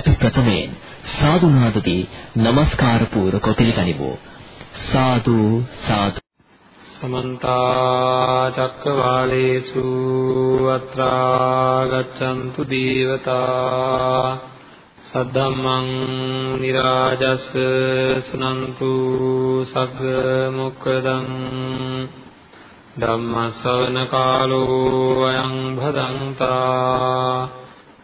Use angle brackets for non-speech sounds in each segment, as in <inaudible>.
අපි ප්‍රථමයෙන් සාදු නාදදී নমස්කාර පූර්වක පිළිගනිමු. සාදු සාදු. සමන්ත චක්කවාලේසු අත්‍රා ගච්ඡන්තු දීවතා සද්ධම්මං නිරාජස් සුනන්තු සග්ග මොක්කදං ධම්මස්සවන කාලෝ අයං භදංතා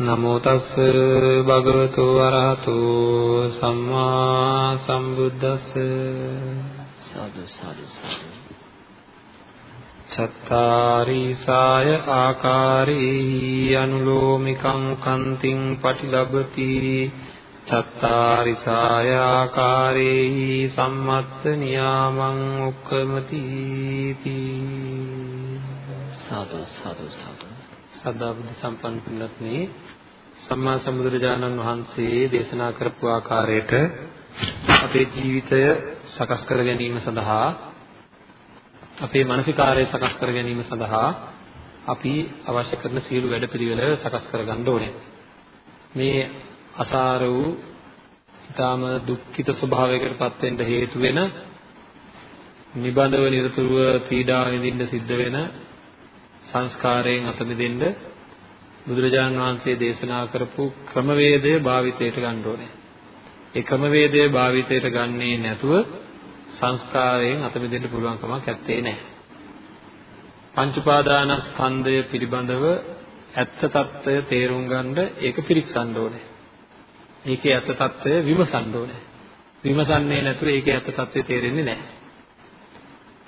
නමෝ තස්ස භගවතු අරහතු සම්මා සම්බුද්දස්ස. සාදු සාදු සාදු. චත්තාරිසාය ආකාරේ අනුලෝමිකං කන්තිං පටිලබති. චත්තාරිසාය ආකාරේ සම්මත්ත නියාමං උක්කමති සාදු සාදු සාදු සදා බුද්ධ සම්පන්න පින්වත්නි සම්මා සම්බුදුරජාණන් වහන්සේ දේශනා කරපු ආකාරයට අපේ ජීවිතය සකස් කර ගැනීම සඳහා අපේ මානසිකාරය සකස් කර ගැනීම සඳහා අපි අවශ්‍ය කරන සියලු වැඩපිළිවෙල සකස් කර ගන්න ඕනේ. මේ අසාර වූ ඊටාම දුක්ඛිත ස්වභාවයකට පත් වෙන්න හේතු වෙන නිබඳව නිරතුරුව පීඩා විඳින්න සිද්ධ වෙන සංස්කාරයෙන් අත මිදෙන්න බුදුරජාණන් වහන්සේ දේශනා කරපු ක්‍රමවේදය භාවිතයට ගන්න ඕනේ. ඒ ක්‍රමවේදය භාවිතයට ගන්නේ නැතුව සංස්කාරයෙන් අත මිදෙන්න පුළුවන් කමක් නැත්තේ නෑ. පංච උපාදානස්කන්ධය පිළිබඳව ඇත්ත తত্ত্বය තේරුම් ගන්න ඒක පිරික්සන්න ඕනේ. ඒකේ ඇත්ත తত্ত্বය විමසන්න ඕනේ. විමසන්නේ නැතුව ඒකේ ඇත්ත తত্ত্বය තේරෙන්නේ නැහැ.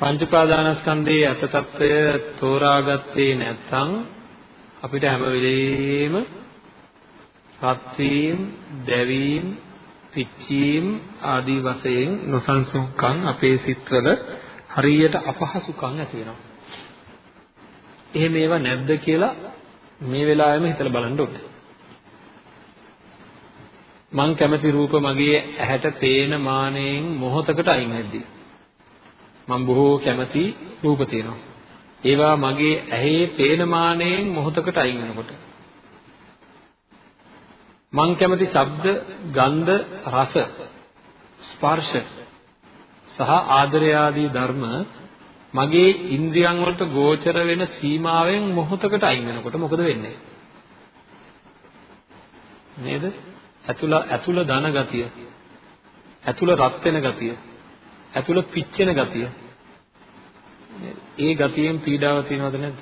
පංච උපාදානස්කන්ධයේ අත తত্ত্বය තෝරාගත්තේ නැත්නම් අපිට හැම වෙලෙම රත් වීම, දැවීම, පිච්චීම ආදී වශයෙන් නොසන්සුන්කම් අපේ සිත්වල හරියට අපහසුකම් ඇති වෙනවා. එහෙම ඒවා නැද්ද කියලා මේ වෙලාවෙම හිතලා බලන්න ඕනේ. මං කැමති රූප මගේ ඇහැට පේන මානෙන් මොහොතකට අයින් වෙද්දී මම බොහෝ කැමති රූප තියෙනවා. ඒවා මගේ ඇහි පේන මානෙන් මොහොතකට අයින් වෙනකොට මං කැමති ශබ්ද, ගන්ධ, රස, ස්පර්ශ සහ ආදරය ආදී ධර්ම මගේ ඉන්ද්‍රියන් වලට ගෝචර වෙන සීමාවෙන් මොහොතකට අයින් වෙනකොට මොකද වෙන්නේ? නේද? ඇතුළ ඇතුළ ධන ගතිය. ඇතුළ රත් වෙන ගතිය. ඇතුළ පිච්චෙන ගතිය. ඒ ගතියෙන් පීඩාව තියෙනවද නැද්ද?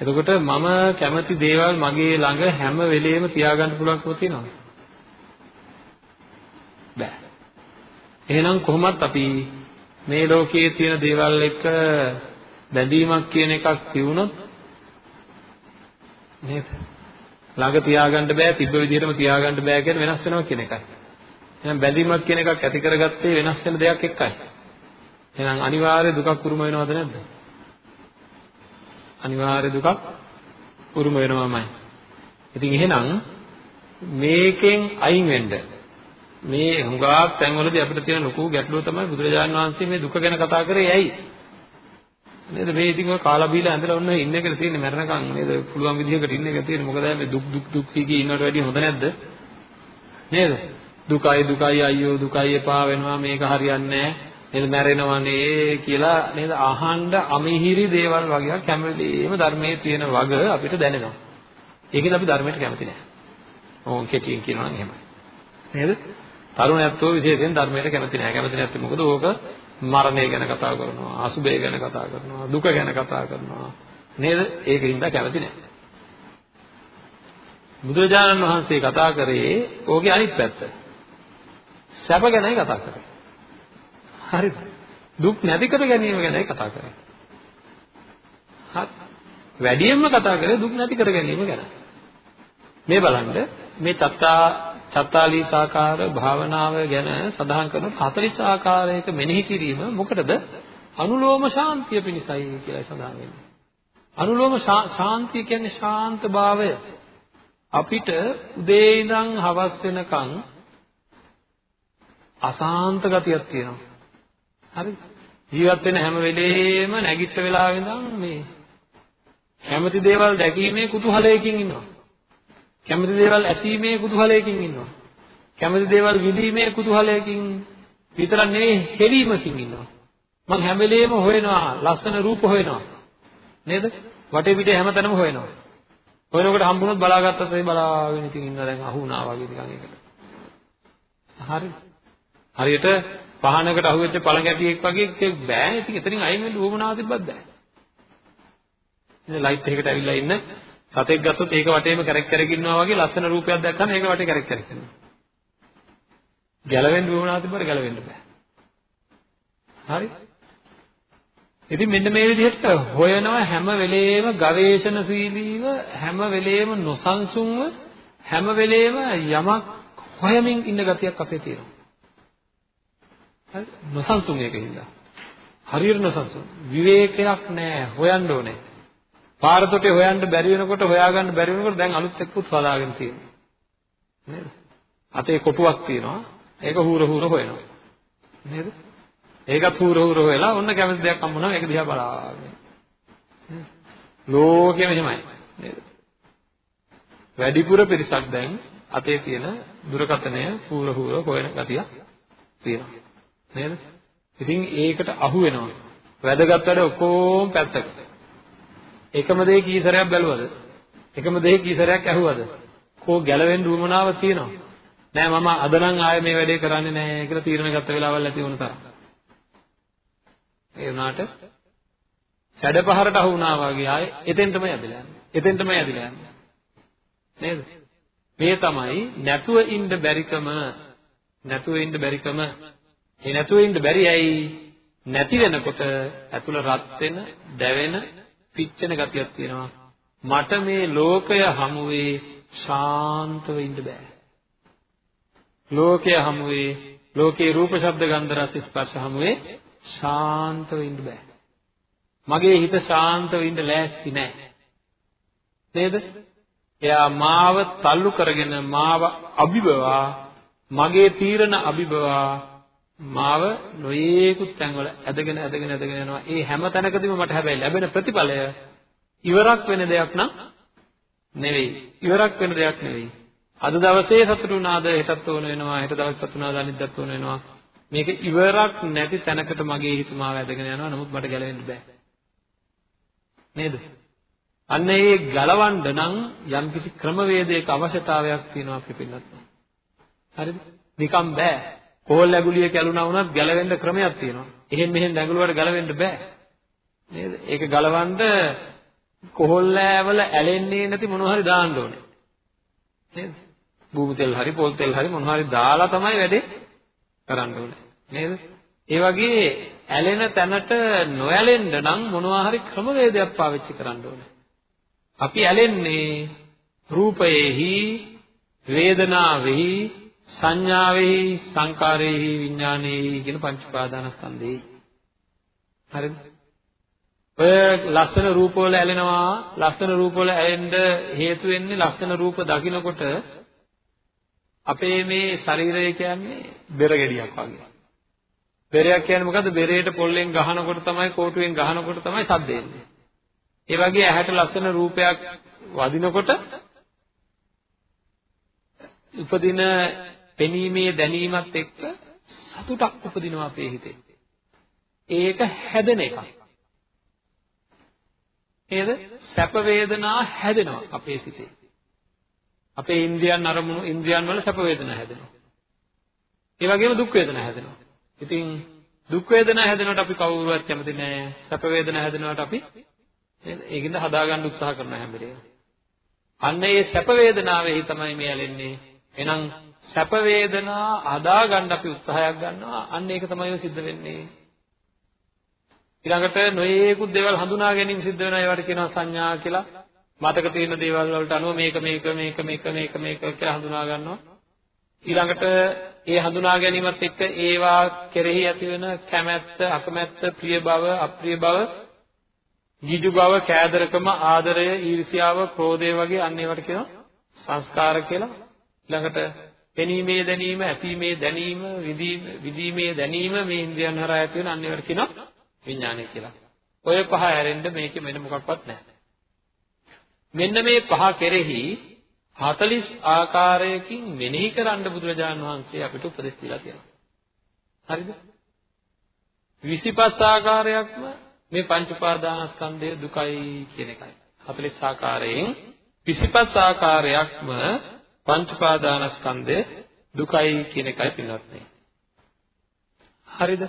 එතකොට මම කැමති දේවල් මගේ ළඟ හැම වෙලෙම තියාගන්න පුළුවන්කම තියෙනවද? බෑ. එහෙනම් කොහොමත් අපි මේ ලෝකයේ තියෙන දේවල් එක්ක බැඳීමක් කියන එකක් තියුණොත් නේද? ළඟ තියාගන්න බෑ තිබ්බ විදිහටම තියාගන්න බෑ කියන වෙනස් වෙනවා කියන එකයි. එහෙනම් බැඳීමක් කියන එකක් ඇති කරගත්තේ වෙනස් වෙන දෙයක් එක්කයි. එහෙනම් අනිවාර්ය දුකක් උරුම වෙනවද නැද්ද? අනිවාර්ය දුකක් උරුම වෙනවමයි. ඉතින් එහෙනම් මේකෙන් අයින් වෙන්න මේ හුඟක් තැන්වලදී අපිට තියෙන ලොකු ගැටලුව තමයි බුදුරජාණන් වහන්සේ මේ දුක ගැන කතා කරේ ඇයි? නේද මේ ඉතින් ඔය කාලා බීලා ඇඳලා ඔන්න ඉන්න එකද තියෙන්නේ මරණකම් නේද පුළුවන් විදිහකට ඉන්න එක තියෙන්නේ මොකද මේ දුක් දුක් දුක් කී ඉන්නවට වැඩිය හොඳ නැද්ද? නේද? දුකයි දුකයි අයියෝ දුකයි එපා වෙනවා මේක හරියන්නේ නැහැ නේද මැරෙනවනේ කියලා නේද අහන්න අමිහිරි දේවල් වගේක් හැම වෙලෙම ධර්මයේ තියෙන වග අපිට දැනෙනවා. ඒකෙන් අපි ධර්මයට කැමති නැහැ. ඕන් කෙටියෙන් කියනවා නම් එහෙමයි. නේද? තරුණයත්ෝ විශේෂයෙන් ධර්මයට කැමති නැහැ. කැමති නැත්තේ මොකද? ඕක මරණය ගැන කතා කරනවා, අසුබය ගැන කතා කරනවා, දුක ගැන කතා කරනවා. නේද? ඒකින්ද කැමති නැහැ. බුදුරජාණන් වහන්සේ කතා කරේ ඕකේ අනිත් පැත්ත. සැප ගැනයි කතා කරේ. හරිද? දුක් නැති කර ගැනීම ගැනයි කතා කරේ. හරි. වැඩියෙන්ම කතා කරේ දුක් නැති කර ගැනීම ගැන. මේ බලන්න මේ චත්තා චත්තාලීසාකාර භාවනාව ගැන සඳහන් කරන 40 ආකාරයක මෙනෙහි කිරීම මොකටද? අනුලෝම ශාන්තිය පිණිසයි කියලා සඳහන් වෙන්නේ. අනුලෝම ශාන්තිය කියන්නේ ශාන්ත භාවය. අපිට උදේ ඉඳන් හවස වෙනකන් අසාන්ත ගතියක් තියෙනවා. හරි? ජීවත් වෙන හැම වෙලේම නැගිට වෙලාවෙ ඉඳන් මේ කැමති දේවල් දැකීමේ කුතුහලයකින් ඉන්නවා. කැමති දේවල් ඇසීමේ කුතුහලයකින් ඉන්නවා. කැමති දේවල් විඳීමේ කුතුහලයකින් විතරක් නෙවෙයි හෙලීමකින් ඉන්නවා. මම හැම වෙලේම හොයනවා ලස්සන රූප හොයනවා. නේද? වටේ පිටේ හැමතැනම හොයනවා. හොයනකොට හම්බුනොත් බලාගත්තත් ඒ බලාගෙන ඉතින් ඉන්න දැන් අහු වුණා වගේ නිකන් ඒකට. හරි. හරියට පහනකට අහුවෙච්ච පළඟැටියෙක් වගේ ඒක බෑනේ ඉතින් එතනින් අයින් වෙන්න උවමනාව තිබ්බත් බෑ. ඉතින් ලයිට් එකකට ඇවිල්ලා ඉන්න සතෙක් ගත්තොත් ඒක වටේම කැරක් කැරක ඉන්නවා වගේ ලස්සන රූපයක් දැක්කම ඒක වටේ කැරක් කැරක ඉන්නවා. ගැලවෙන්න උවමනාව තිබ්බට ගැලවෙන්න බෑ. හරි? ඉතින් මෙන්න මේ විදිහට හොයනවා හැම වෙලේම ගවේෂණශීලීව හැම වෙලේම නොසන්සුන්ව හැම වෙලේම යමක් හොයමින් ඉන්න ගතියක් අපේ තියෙනවා. හරි නොසන්සුන් එකකින්ද. හරියට නොසන්සුන්. විවේකයක් නැහැ හොයන්න ඕනේ. පාර තොටේ හොයන්න බැරි වෙනකොට හොයාගන්න බැරි වෙනකොට දැන් අලුත් එක්කුත් හදාගෙන තියෙනවා. නේද? අතේ කොටුවක් තියෙනවා. ඒක හූර හූර හොයනවා. නේද? ඒකත් හූර හූර වෙලා ඔන්න කැමති දෙයක් හම්බුනම ඒක දිහා බලාගෙන. ලෝකෙම එහෙමයි නේද? වැඩිපුර පිරිසක් දැන් අතේ තියෙන දුරකථනය හූර හූර හොයන ගතියක් තියෙනවා. නේද? ඉතින් ඒකට අහු වෙනවා. වැදගත් වැඩ ඔක්කොම පැත්තක. එකම දේ කී සැරයක් බැලුවද? එකම දේ කී සැරයක් ඇහුවද? කෝ ගැලවෙන්න උවමනාව තියෙනවා. නෑ මම අද නම් ආයේ මේ වැඩේ කරන්නේ නෑ කියලා තීරණ ගත්ත වෙලාවල් ඇති වුණ තරම්. ඒ වුණාට සැඩපහරට අහු වුණා වගේ ආයේ එතෙන්ටම යදිලා යන්නේ. එතෙන්ටම යදිලා යන්නේ. නේද? මේ තමයි නැතුව ඉන්න බැරිකම නැතුව ඉන්න බැරිකම ඒ නැතුව ඉන්න බැරි ඇයි නැති වෙනකොට ඇතුළ රත් වෙන දැවෙන පිච්චෙන ගතියක් තියෙනවා මට මේ ලෝකය හමුවේ ශාන්තව ඉන්න බෑ ලෝකය හමුවේ ලෝකේ රූප ශබ්ද ගන්ධ රස ස්පර්ශ හමුවේ ශාන්තව ඉන්න බෑ. මගේ හිත ශාන්තව ඉන්න ලෑස්ති නෑ. නේද? එයා මාව තල්ලු කරගෙන මාව අභිබවා මගේ තීරණ අභිබවා මාව නොයේකුත් තැන්වල ඇදගෙන ඇදගෙන ඇදගෙන යනවා. ඒ හැම තැනකදීම මට හැබැයි ලැබෙන ප්‍රතිඵලය ඉවරක් වෙන දෙයක් නම් නෙවෙයි. ඉවරක් වෙන දෙයක් නෙවෙයි. අද දවසේ සතුටු වුණාද හෙටත් ඕන වෙනවා. හෙට දවස් සතුටු වුණාද අනිද්දාත් ඕන වෙනවා. මේක ඉවරක් නැති තැනකට මගේ හිත මාව ඇදගෙන යනවා නමුත් මට ගැලවෙන්න බෑ නේද අන්න ඒ ගලවන්න නම් යම්කිසි ක්‍රමවේදයක අවශ්‍යතාවයක් තියෙනවා අපි පින්නත් හරිද නිකම් බෑ කෝල් ඇගුලිය කැළුණා වුණත් ගැලවෙන්න ක්‍රමයක් තියෙනවා. එහෙන් මෙහෙන් දැඟලුවට ගැලවෙන්න බෑ. නේද? ඒක ගලවන්න කොහොල්ලෑවල ඇලෙන්නේ නැති මොනවා හරි දාන්න ඕනේ. නේද? භූමි තෙල් හරි පොල් තෙල් හරි මොනවා හරි දාලා තමයි වැඩේ කරන්න ඕනේ. නේද? ඒ වගේ ඇලෙන තැනට නොඇලෙන්න නම් මොනවා හරි ක්‍රමවේදයක් පාවිච්චි කරන්න ඕනේ. අපි ඇලෙන්නේ රූපයේහි වේදනාවෙහි සංඥාවෙහි සංකාරයේහි විඥානයේහි කියන පංච උපාදානස්කන්ධෙහි. හරිද? ඔය ලස්සන රූපවල ඇලෙනවා ලස්සන රූපවල ඇලෙන්න හේතු වෙන්නේ ලස්සන රූප දකිනකොට අපේ මේ ශරීරය කියන්නේ බෙර ගෙඩියක් වගේ. බෙරයක් කියන්නේ මොකද්ද? බෙරේට පොල්ලෙන් ගහනකොට තමයි කෝටුවෙන් ගහනකොට තමයි සද්ද එන්නේ. ඒ වගේ ඇහැට ලස්සන රූපයක් වදිනකොට උපදින පෙනීමේ දැනීමත් එක්ක සතුටක් උපදිනවා අපේ හිතේ. ඒක හැදෙන එකක්. නේද? සැප වේදනා හැදෙනවා අපේ සිතේ. අපේ ඉන්ද්‍රියන් අරමුණු ඉන්ද්‍රියන් වල සැප වේදනා හැදෙනවා. ඒ වගේම දුක් වේදනා හැදෙනවා. ඉතින් දුක් වේදනා හැදෙනවට අපි කවුරුවත් කැමති නෑ. සැප වේදනා හැදෙනවට අපි ඒකින්ද හදාගන්න උත්සාහ කරන හැම වෙලේම. අන්න ඒ සැප වේදනාවෙහි තමයි මේ ඇලෙන්නේ. එහෙනම් සැප වේදනා හදාගන්න අපි උත්සාහයක් ගන්නවා. අන්න ඒක තමයි සිද්ධ වෙන්නේ. ඊළඟට නොයේකුත් දේවල් හඳුනා ගැනීම සිද්ධ වෙනවා. ඒවට කියනවා සංඥා කියලා. මතක තියෙන දේවල් වලට අනුව මේක මේක මේක මේක මේක මේක කියලා හඳුනා ගන්නවා. ඊළඟට ඒ හඳුනා ගැනීමත් එක්ක ඒවා කෙරෙහි ඇතිවෙන කැමැත්ත, අකමැත්ත, ප්‍රිය බව, අප්‍රිය බව, ගිජු බව, කෑදරකම, ආදරය, ඊර්ෂ්‍යාව, ක්‍රෝධය වගේ අන්න ඒවට කියනවා සංස්කාර කියලා. ඊළඟට පෙනීමේ දැනීම, ඇසීමේ දැනීම, විදීමේ දැනීම මේ ඉන්ද්‍රියන් හරහා ඇති වෙන අන්න ඒවට කියනවා විඥානය කියලා. ඔය පහ ඇරෙන්න මේකෙ වෙන මොකක්වත් නැහැ. මෙන්න මේ පහ කෙරෙහි 40 ආකාරයකින් මෙනෙහි කරන්න බුදුරජාණන් වහන්සේ අපිට උපදෙස් දීලා තියෙනවා. හරිද? 25 ආකාරයක්ම මේ පංච උපාදානස්කන්ධය දුකයි කියන එකයි. 40 ආකාරයෙන් 25 ආකාරයක්ම පංච උපාදානස්කන්ධය දුකයි කියන එකයි පින්වත්නි. හරිද?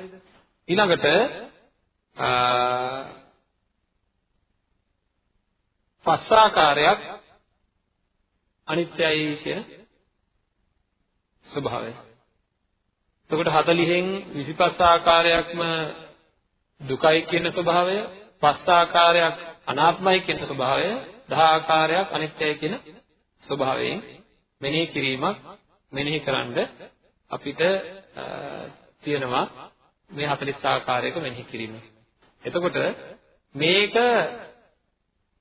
ඊළඟට පස් ආකාරයක් අනිත්‍යයි කියන ස්වභාවය. එතකොට 40න් 25 ආකාරයක්ම දුකයි කියන ස්වභාවය, පස් ආකාරයක් අනාත්මයි කියන ස්වභාවය, 10 ආකාරයක් අනිත්‍යයි කියන ස්වභාවයෙන් මෙනෙහි කිරීමක් මෙනෙහි කරන්ඩ අපිට තියෙනවා මේ 40 ආකාරයක මෙනෙහි කිරීම. එතකොට මේක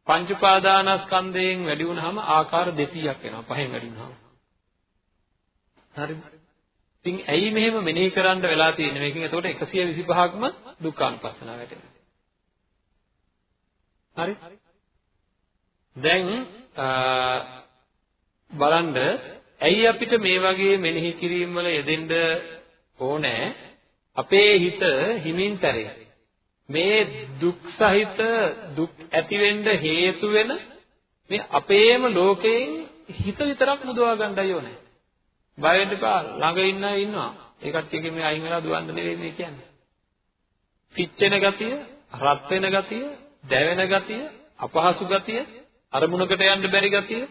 පංච උපාදානස්කන්ධයෙන් වැඩි වුණාම ආකාර 200ක් වෙනවා පහෙන් වැඩි වුණාම. හරිද? ඉතින් ඇයි මෙහෙම මෙනෙහි කරන්න වෙලා තියෙන්නේ මේකෙන්? එතකොට 125ක්ම දුක්ඛානුපස්සනාව වැටෙනවා. හරි? දැන් බලන්න ඇයි අපිට මේ වගේ මෙනෙහි කිරීම වල යෙදෙන්න ඕනේ? අපේ හිත හිමින් සැරේ. මේ දුක් සහිත දුක් ඇති වෙන්න හේතු වෙන මේ අපේම ලෝකයෙන් හිත විතරක් මුදවා ගන්නයි ඕනේ. බය වෙන්න එපා. ළඟ ඉන්න අය ඉන්නවා. ඒ කට්ටියගෙන් මේ අයින් වෙලා දුවන්න නෙවෙයි මේ කියන්නේ. පිච්චෙන ගතිය, රත් වෙන ගතිය, දැවෙන ගතිය, අපහසු ගතිය, අරමුණකට යන්න බැරි ගතිය,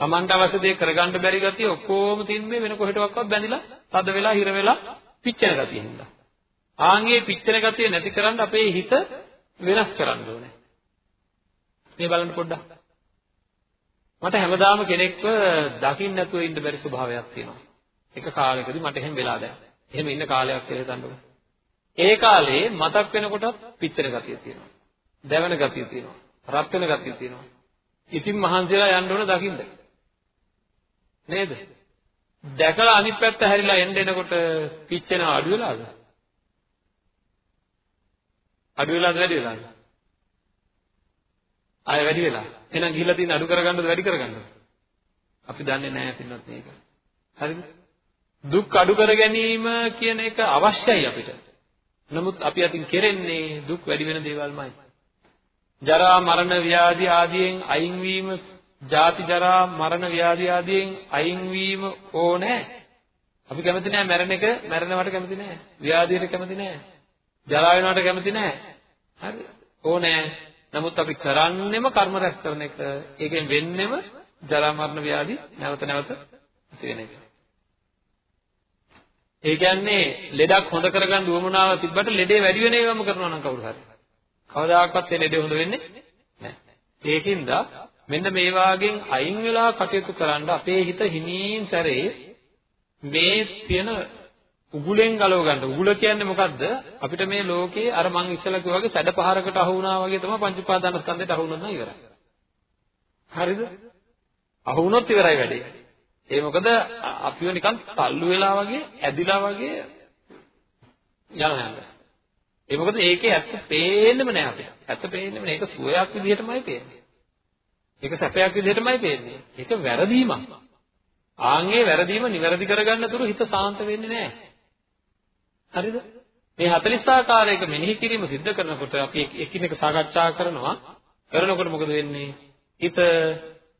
Tamanට අවශ්‍ය දේ කරගන්න බැරි ගතිය ඔක්කොම තින්නේ වෙන කොහෙටවත් බැඳිලා, තද වෙලා, හිර වෙලා පිච්චෙන ගතිය හින්දා. ආන්ගේ පිච්චෙන ගතිය නැති කරන්න අපේ හිත වෙනස් කරන්න ඕනේ. මේ බලන්න පොඩ්ඩක්. මට හැමදාම කෙනෙක්ව දකින්න නැතුව ඉන්න බැරි ස්වභාවයක් තියෙනවා. එක කාලයකදී මට එහෙම වෙලා දැන්. එහෙම ඉන්න කාලයක් කියලා හිතන්නකෝ. ඒ කාලේ මතක් වෙනකොට පිච්චෙන ගතිය තියෙනවා. දැවෙන ගතිය තියෙනවා. රත් වෙන ගතිය තියෙනවා. ඉතින් මහන්සියලා යන්න ඕන දකින්න. නේද? දැකලා අනිත් පැත්ත හැරිලා එන්න එනකොට පිච්චෙන අඩු වෙලාද? අඩු වෙලාද වැඩි වෙලාද? ආය වැඩි වෙලා. එහෙනම් ගිහිල්ලා තියෙන අඩු කරගන්නද වැඩි කරගන්නද? අපි දන්නේ නැහැ පින්නත් මේක. හරිද? දුක් අඩු කර ගැනීම කියන එක අවශ්‍යයි අපිට. නමුත් අපි අතින් කෙරෙන්නේ දුක් වැඩි වෙන දේවල්මයි. ජරා මරණ ව්‍යාධි ආදියෙන් අයින් වීම, ජාති ජරා මරණ ව්‍යාධි ආදියෙන් අයින් වීම ඕනේ. අපි කැමති නෑ මැරෙන එක, මැරෙනවට කැමති නෑ. ව්‍යාධියට කැමති නෑ. ජරා වෙනවට කැමති නැහැ. හරි. ඕනේ. නමුත් අපි කරන්නේම කර්ම රැස් කරන එක. ඒකෙන් වෙන්නේම ජරා මරණ ව්‍යාධි නැවත නැවත ඇති වෙන එක. ඒ කියන්නේ ලෙඩක් හොඳ කරගන්න උවමනාව තිබ්බට ලෙඩේ වැඩි වෙන ඒවම කරනවා නම් කවුරු හරි. කවදාකවත් ඒ ලෙඩේ හොඳ වෙන්නේ නැහැ. ඒකින්ද මෙන්න මේ වාගෙන් අයින් වෙලා කටයුතු කරන්න අපේ හිත හිමින් සැරේ මේ තියෙන උගුලෙන් ගලව ගන්න. උගුල කියන්නේ මොකද්ද? අපිට මේ ලෝකේ අර මං ඉස්සෙල්ලා කිව්වා වගේ සැඩ පහරකට අහු වුණා වගේ තමයි පංච උපාදානස්කන්ධයට අහු වුණොත් නම් ඉවරයි. හරිද? අහු වුණොත් ඉවරයි වැඩේ. ඒ මොකද අපිව නිකන් තල්ලු වෙලා වගේ ඇදිලා වගේ යනවා යනවා. ඒ මොකද ඒකේ ඇත්ත පේන්නෙම නෑ අපිට. ඇත්ත පේන්නෙම නෑ. ඒක සුවයක් විදිහටමයි පේන්නේ. ඒක සැපයක් විදිහටමයි පේන්නේ. ඒක වැරදීමක්. ආන්ගේ වැරදීම නිවැරදි කරගන්න තුරු හිත සාන්ත වෙන්නේ නෑ. හරිද? මේ 40 ආකාරයක මෙනෙහි කිරීම සිද්ධ කරනකොට අපි එකිනෙක සාකච්ඡා කරනවා. කරනකොට මොකද වෙන්නේ? හිත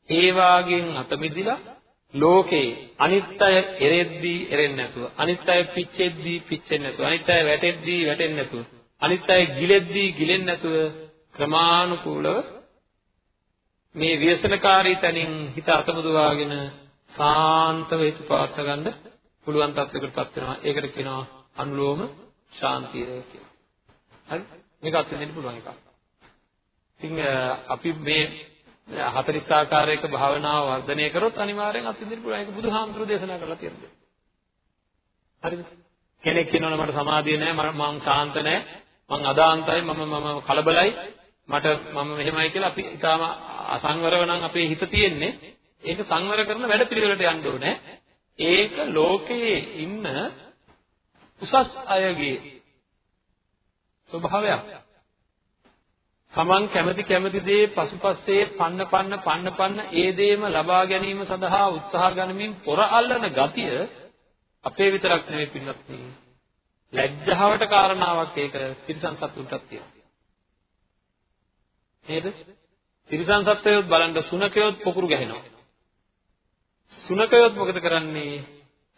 ඒ වාගෙන් අත මිදිලා ලෝකේ අනිත් අය එරෙද්දී එරෙන්නේ නැතුව අනිත් අය පිච්චෙද්දී පිච්චෙන්නේ නැතුව අනිත් අය වැටෙද්දී වැටෙන්නේ නැතුව අනිත් අය ගිලෙද්දී ගිලෙන්නේ නැතුව ක්‍රමානුකූලව මේ ව්‍යසනකාරී තනින් හිත අතමුදවාගෙන සාන්තව හිත පවත් ගන්න පුළුවන් තත්යකටපත් වෙනවා. ඒකට කියනවා අනුලෝම ශාන්තිය කියලා. හරි? මේක අත්දෙන්න පුළුවන් එකක්. ඉතින් අපි මේ 40 ආකාරයක භාවනාව වර්ධනය කරොත් අනිවාර්යෙන් අත්දෙන්න පුළුවන්. ඒක බුදුහාමුදුරුවෝ දේශනා කරලා තියෙනවා. හරිද? කෙනෙක් කියනවනේ මට සමාධිය නැහැ මම ශාන්ත නැහැ මං අදාන්තයි මම මම කලබලයි මට මම මෙහෙමයි කියලා අපි ඊටාම අසංවරව නම් අපේ හිත තියෙන්නේ. ඒක සංවර කරන වැඩ පිළිවෙලට යන්න ඕනේ. ඒක ලෝකයේ ඉන්න උසස් අයගේ ස්වභාවයක්. තමන් කැමති කැමති දේ පසුපස්සේ පන්න පන්න පන්න පන්න ඒ දේම ලබා ගැනීම සඳහා උත්සාහ ගනිමින් පොර අල්ලන ගතිය අපේ විතරක් නෙවෙයි පින්නත් ලැජ්ජාවට කාරණාවක් ඒක තිරිසන් සත්තුන්ටත් තියෙනවා. නේද තිරිසන් සත්වයොත් බලන්න සුනකයොත් පොකුරු ගැහෙනවා සුනකයොත් මොකද කරන්නේ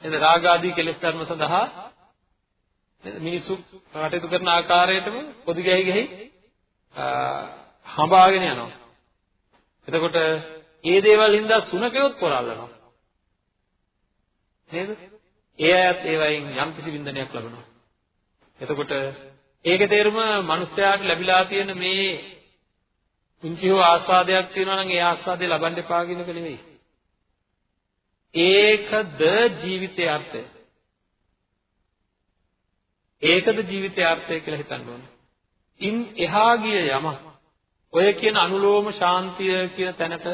නේද රාග ආදී කෙලෙස් ධර්ම සඳහා මිනිසු කටයුතු කරන ආකාරයටම පොදි ගැහි ගැහි හඹාගෙන යනවා. එතකොට ඒ දේවල් හින්දා සුනකයොත් පොරල්ලනවා. නේද? ඒ අයත් ඒ වයින් යම් කිසි වින්දනයක් ලබනවා. එතකොට ඒකේ තේරුම මිනිස්යාට ලැබිලා තියෙන මේ පුංචි හෝ ආස්වාදයක් තියෙනවා නම් ඒ ආස්වාදය ලබන්න එපා කියන එක නෙවෙයි. ඒකද ජීවිතයේ අර්ථය. ඒකද ජීවිතයේ අර්ථය කියලා හිතන්න ඕනේ. ඉන් එහා ගිය යම ඔය කියන අනුලෝම ශාන්තිය කියන තැනට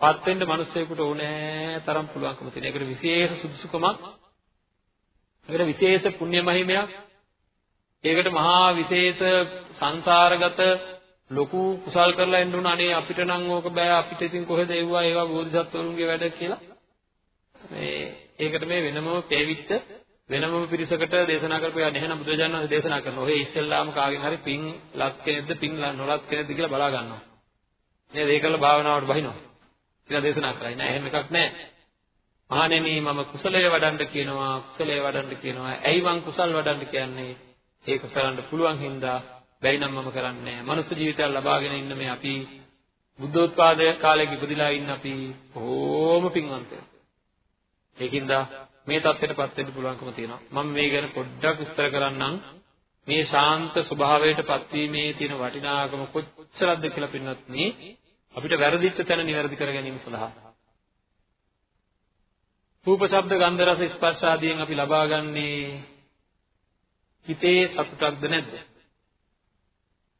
පත් වෙන්න මිනිස්සෙකුට ඕනෑ තරම් පුළුවන්කම තියෙන. ඒකට විශේෂ සුදුසුකමක්. ඒකට විශේෂ පුණ්‍ය මහිමයක්. ඒකට මහා විශේෂ සංසාරගත ලොකු කුසල් කරලා එන්න උන අනේ අපිට නම් ඕක බෑ අපිට ඉතින් කොහෙද එව්වා ඒවා බෝධිසත්වරුන්ගේ වැඩ කියලා මේ ඒකට මේ වෙනම පෙවිච්ච වෙනම පිරිසකට දේශනා කරපු යන්නේ එහෙනම් බුදුරජාණන් වහන්සේ දේශනා කරනවා. ඔය ඉස්සෙල්ලාම කාගෙන් හරි පින් ලක් කෙනෙක්ද පින් නොලක් කෙනෙක්ද කියලා බලා ගන්නවා. නේද? ඒකල භාවනාවට බහිනවා. කියලා දේශනා කරයි නෑ එහෙම එකක් නෑ. මහණෙනි මම කුසලයේ වඩන්න කියනවා කුසලයේ වඩන්න කියනවා. ඇයි මං කුසල් වඩන්න කියන්නේ? ඒක කරන්න පුළුවන් හින්දා බැයි නම් මම කරන්නේ නෑ. මනුස්ස ජීවිතයක් ලබාගෙන ඉන්න මේ අපි බුද්ධෝත්පාදය කාලෙක ඉපදිලා ඉන්න අපි බොහොම පින්වන්තයෝ. ඒකින්ද මේ தත්ත්වයටපත් වෙන්න පුළුවන්කම තියෙනවා. මම මේ ගැන පොඩ්ඩක් විස්තර කරන්නම්. මේ ශාන්ත ස්වභාවයටපත් වීමේ තියෙන වටිනාකම කොච්චරද කියලා පින්නත් මේ අපිට වැරදිච්ච තැන නිවැරදි කර ගැනීම සඳහා. රූප, ශබ්ද, ගන්ධ, රස, ස්පර්ශ ආදියෙන් අපි ලබාගන්නේ හිතේ සතුටක්ද නැද්ද?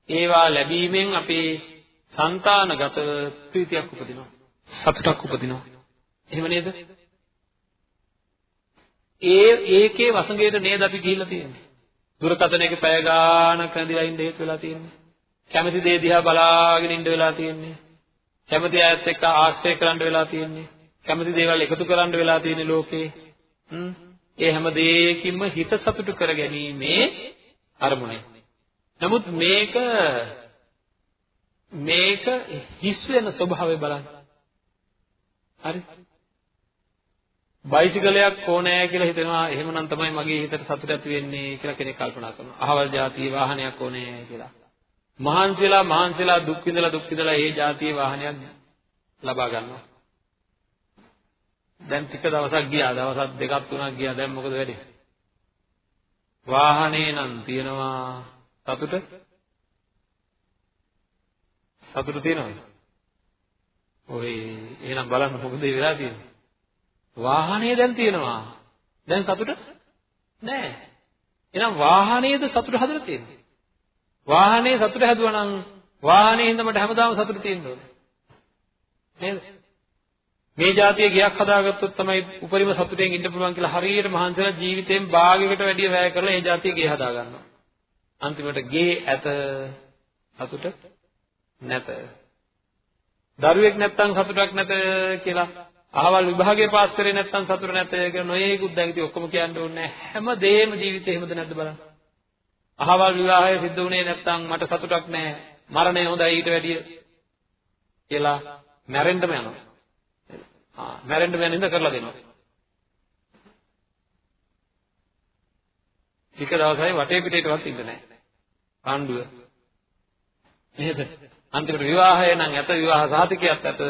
ඒවා ලැබීමෙන් අපේ సంతානගත ප්‍රීතියක් උපදිනවා. සතුටක් උපදිනවා. එහෙම නේද? ඒ ඒකේ වසඟයට නේද අපි ගිහිල්ලා තියෙන්නේ. දුරකථනයක පැය ගාණක් රැඳිලා ඉන්න හේතු වෙලා තියෙන්නේ. කැමති දේ දිහා බලාගෙන ඉන්න වෙලා තියෙන්නේ. කැමති අයත් එක්ක ආශ්‍රය කරන්න වෙලා තියෙන්නේ. කැමති දේවල් එකතු කරන්න වෙලා තියෙන්නේ ලෝකේ. ඒ හැම දෙයකින්ම හිත සතුටු කර ගැනීමේ අරමුණයි. නමුත් මේක මේක හිස් වෙන ස්වභාවය බලන්න. හරි? බයිසිකලයක් ඕනෑ කියලා හිතනවා එහෙමනම් තමයි මගේ හිතට සතුට ඇති වෙන්නේ කියලා කෙනෙක් කල්පනා කරනවා. අහවල් જાතියේ වාහනයක් ඕනේ කියලා. මහන්සිලා මහන්සිලා දුක් විඳලා දුක් විඳලා ඒ જાතියේ වාහනයක් ලබා ගන්නවා. දැන් ටික දවසක් ගියා දවසක් දෙකක් තුනක් ගියා දැන් මොකද වෙන්නේ? වාහනේ නම් තියනවා සතුට සතුට තියනවද? ඔය එහෙනම් බලන්න මොකද වෙලා තියෙන්නේ? වාහනේ දැන් තියෙනවා. දැන් සතුට නෑ. එහෙනම් වාහනේද සතුට හදලා තියෙන්නේ. වාහනේ සතුට හැදුවා නම් වාහනේ හින්දා මට හැමදාම සතුට තියෙන්න ඕනේ. නේද? මේ જાතිය ගයක් හදාගත්තොත් තමයි උපරිම සතුටෙන් ඉන්න පුළුවන් කියලා හරියට මහන්සිලා ජීවිතයෙන් භාගයකට වැඩිය වැය කරලා මේ જાතිය ගේ හදා ගන්නවා. අන්තිමට ගේ ඇත සතුට නැත. දරුවෙක් නැත්තම් සතුටක් නැත කියලා අහවල් විභාගේ පාස් කරේ නැත්නම් සතුට නැත කියලා නොයේකුත් දැන් ඉතින් ඔක්කොම කියන්න ඕනේ හැම දෙයක්ම ජීවිතේ එහෙමද නැද්ද බලන්න. අහවල් විවාහය සිද්ධ වුණේ නැත්නම් මට සතුටක් නැහැ. මරණය හොඳයි ඊට වැඩිය කියලා මැරෙන්නම යනවා. ආ මැරෙන්න මැනින්ද කරලා දෙනවා. ටික දවසයි වටේ පිටේටවත් ඉන්න නැහැ. ආණ්ඩුව. නේද? අන්තිමට විවාහය නම් ඇත විවාහ සාතිකයක් ඇත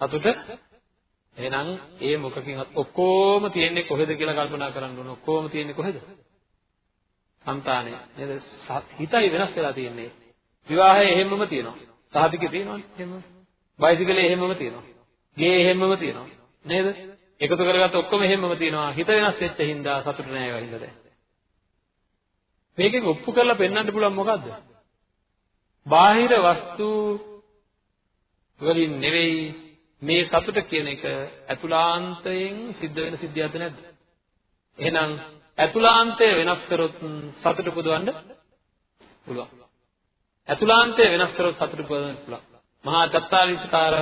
සතුට එහෙනම් ඒ මොකකින්වත් ඔක්කොම තියෙන්නේ කොහෙද කියලා කල්පනා කරන්න ඕන ඔක්කොම තියෙන්නේ කොහෙද? సంతානය නේද? හිතයි වෙනස් වෙලා තියෙන්නේ. විවාහය එහෙම්මම තියෙනවා. සාතිකේ තියෙනවනේ එහෙම. බයිසිකලේ එහෙම්මම තියෙනවා. ගේ එහෙම්මම තියෙනවා. නේද? එකතු කරගත්ත ඔක්කොම එහෙම්මම තියෙනවා. හිත වෙනස් වෙච්ච හින්දා සතුට නෑ ඒවා හින්දා දැන්. මේකෙන් ඔප්පු කරලා පෙන්වන්න පුළුවන් මොකද්ද? බාහිර වස්තු වලින් නෙවෙයි මේ සතුට කියන එක ඇතුලාන්තයෙන් සිද්ධ වෙන සිද්ධියක්ද නැද්ද? එහෙනම් ඇතුලාන්තය වෙනස් කරොත් සතුට පුදවන්න පුළුවන්. ඇතුලාන්තය වෙනස් කරොත් සතුට පුදවන්න පුළුවන්. මහා චත්තාරීසකාර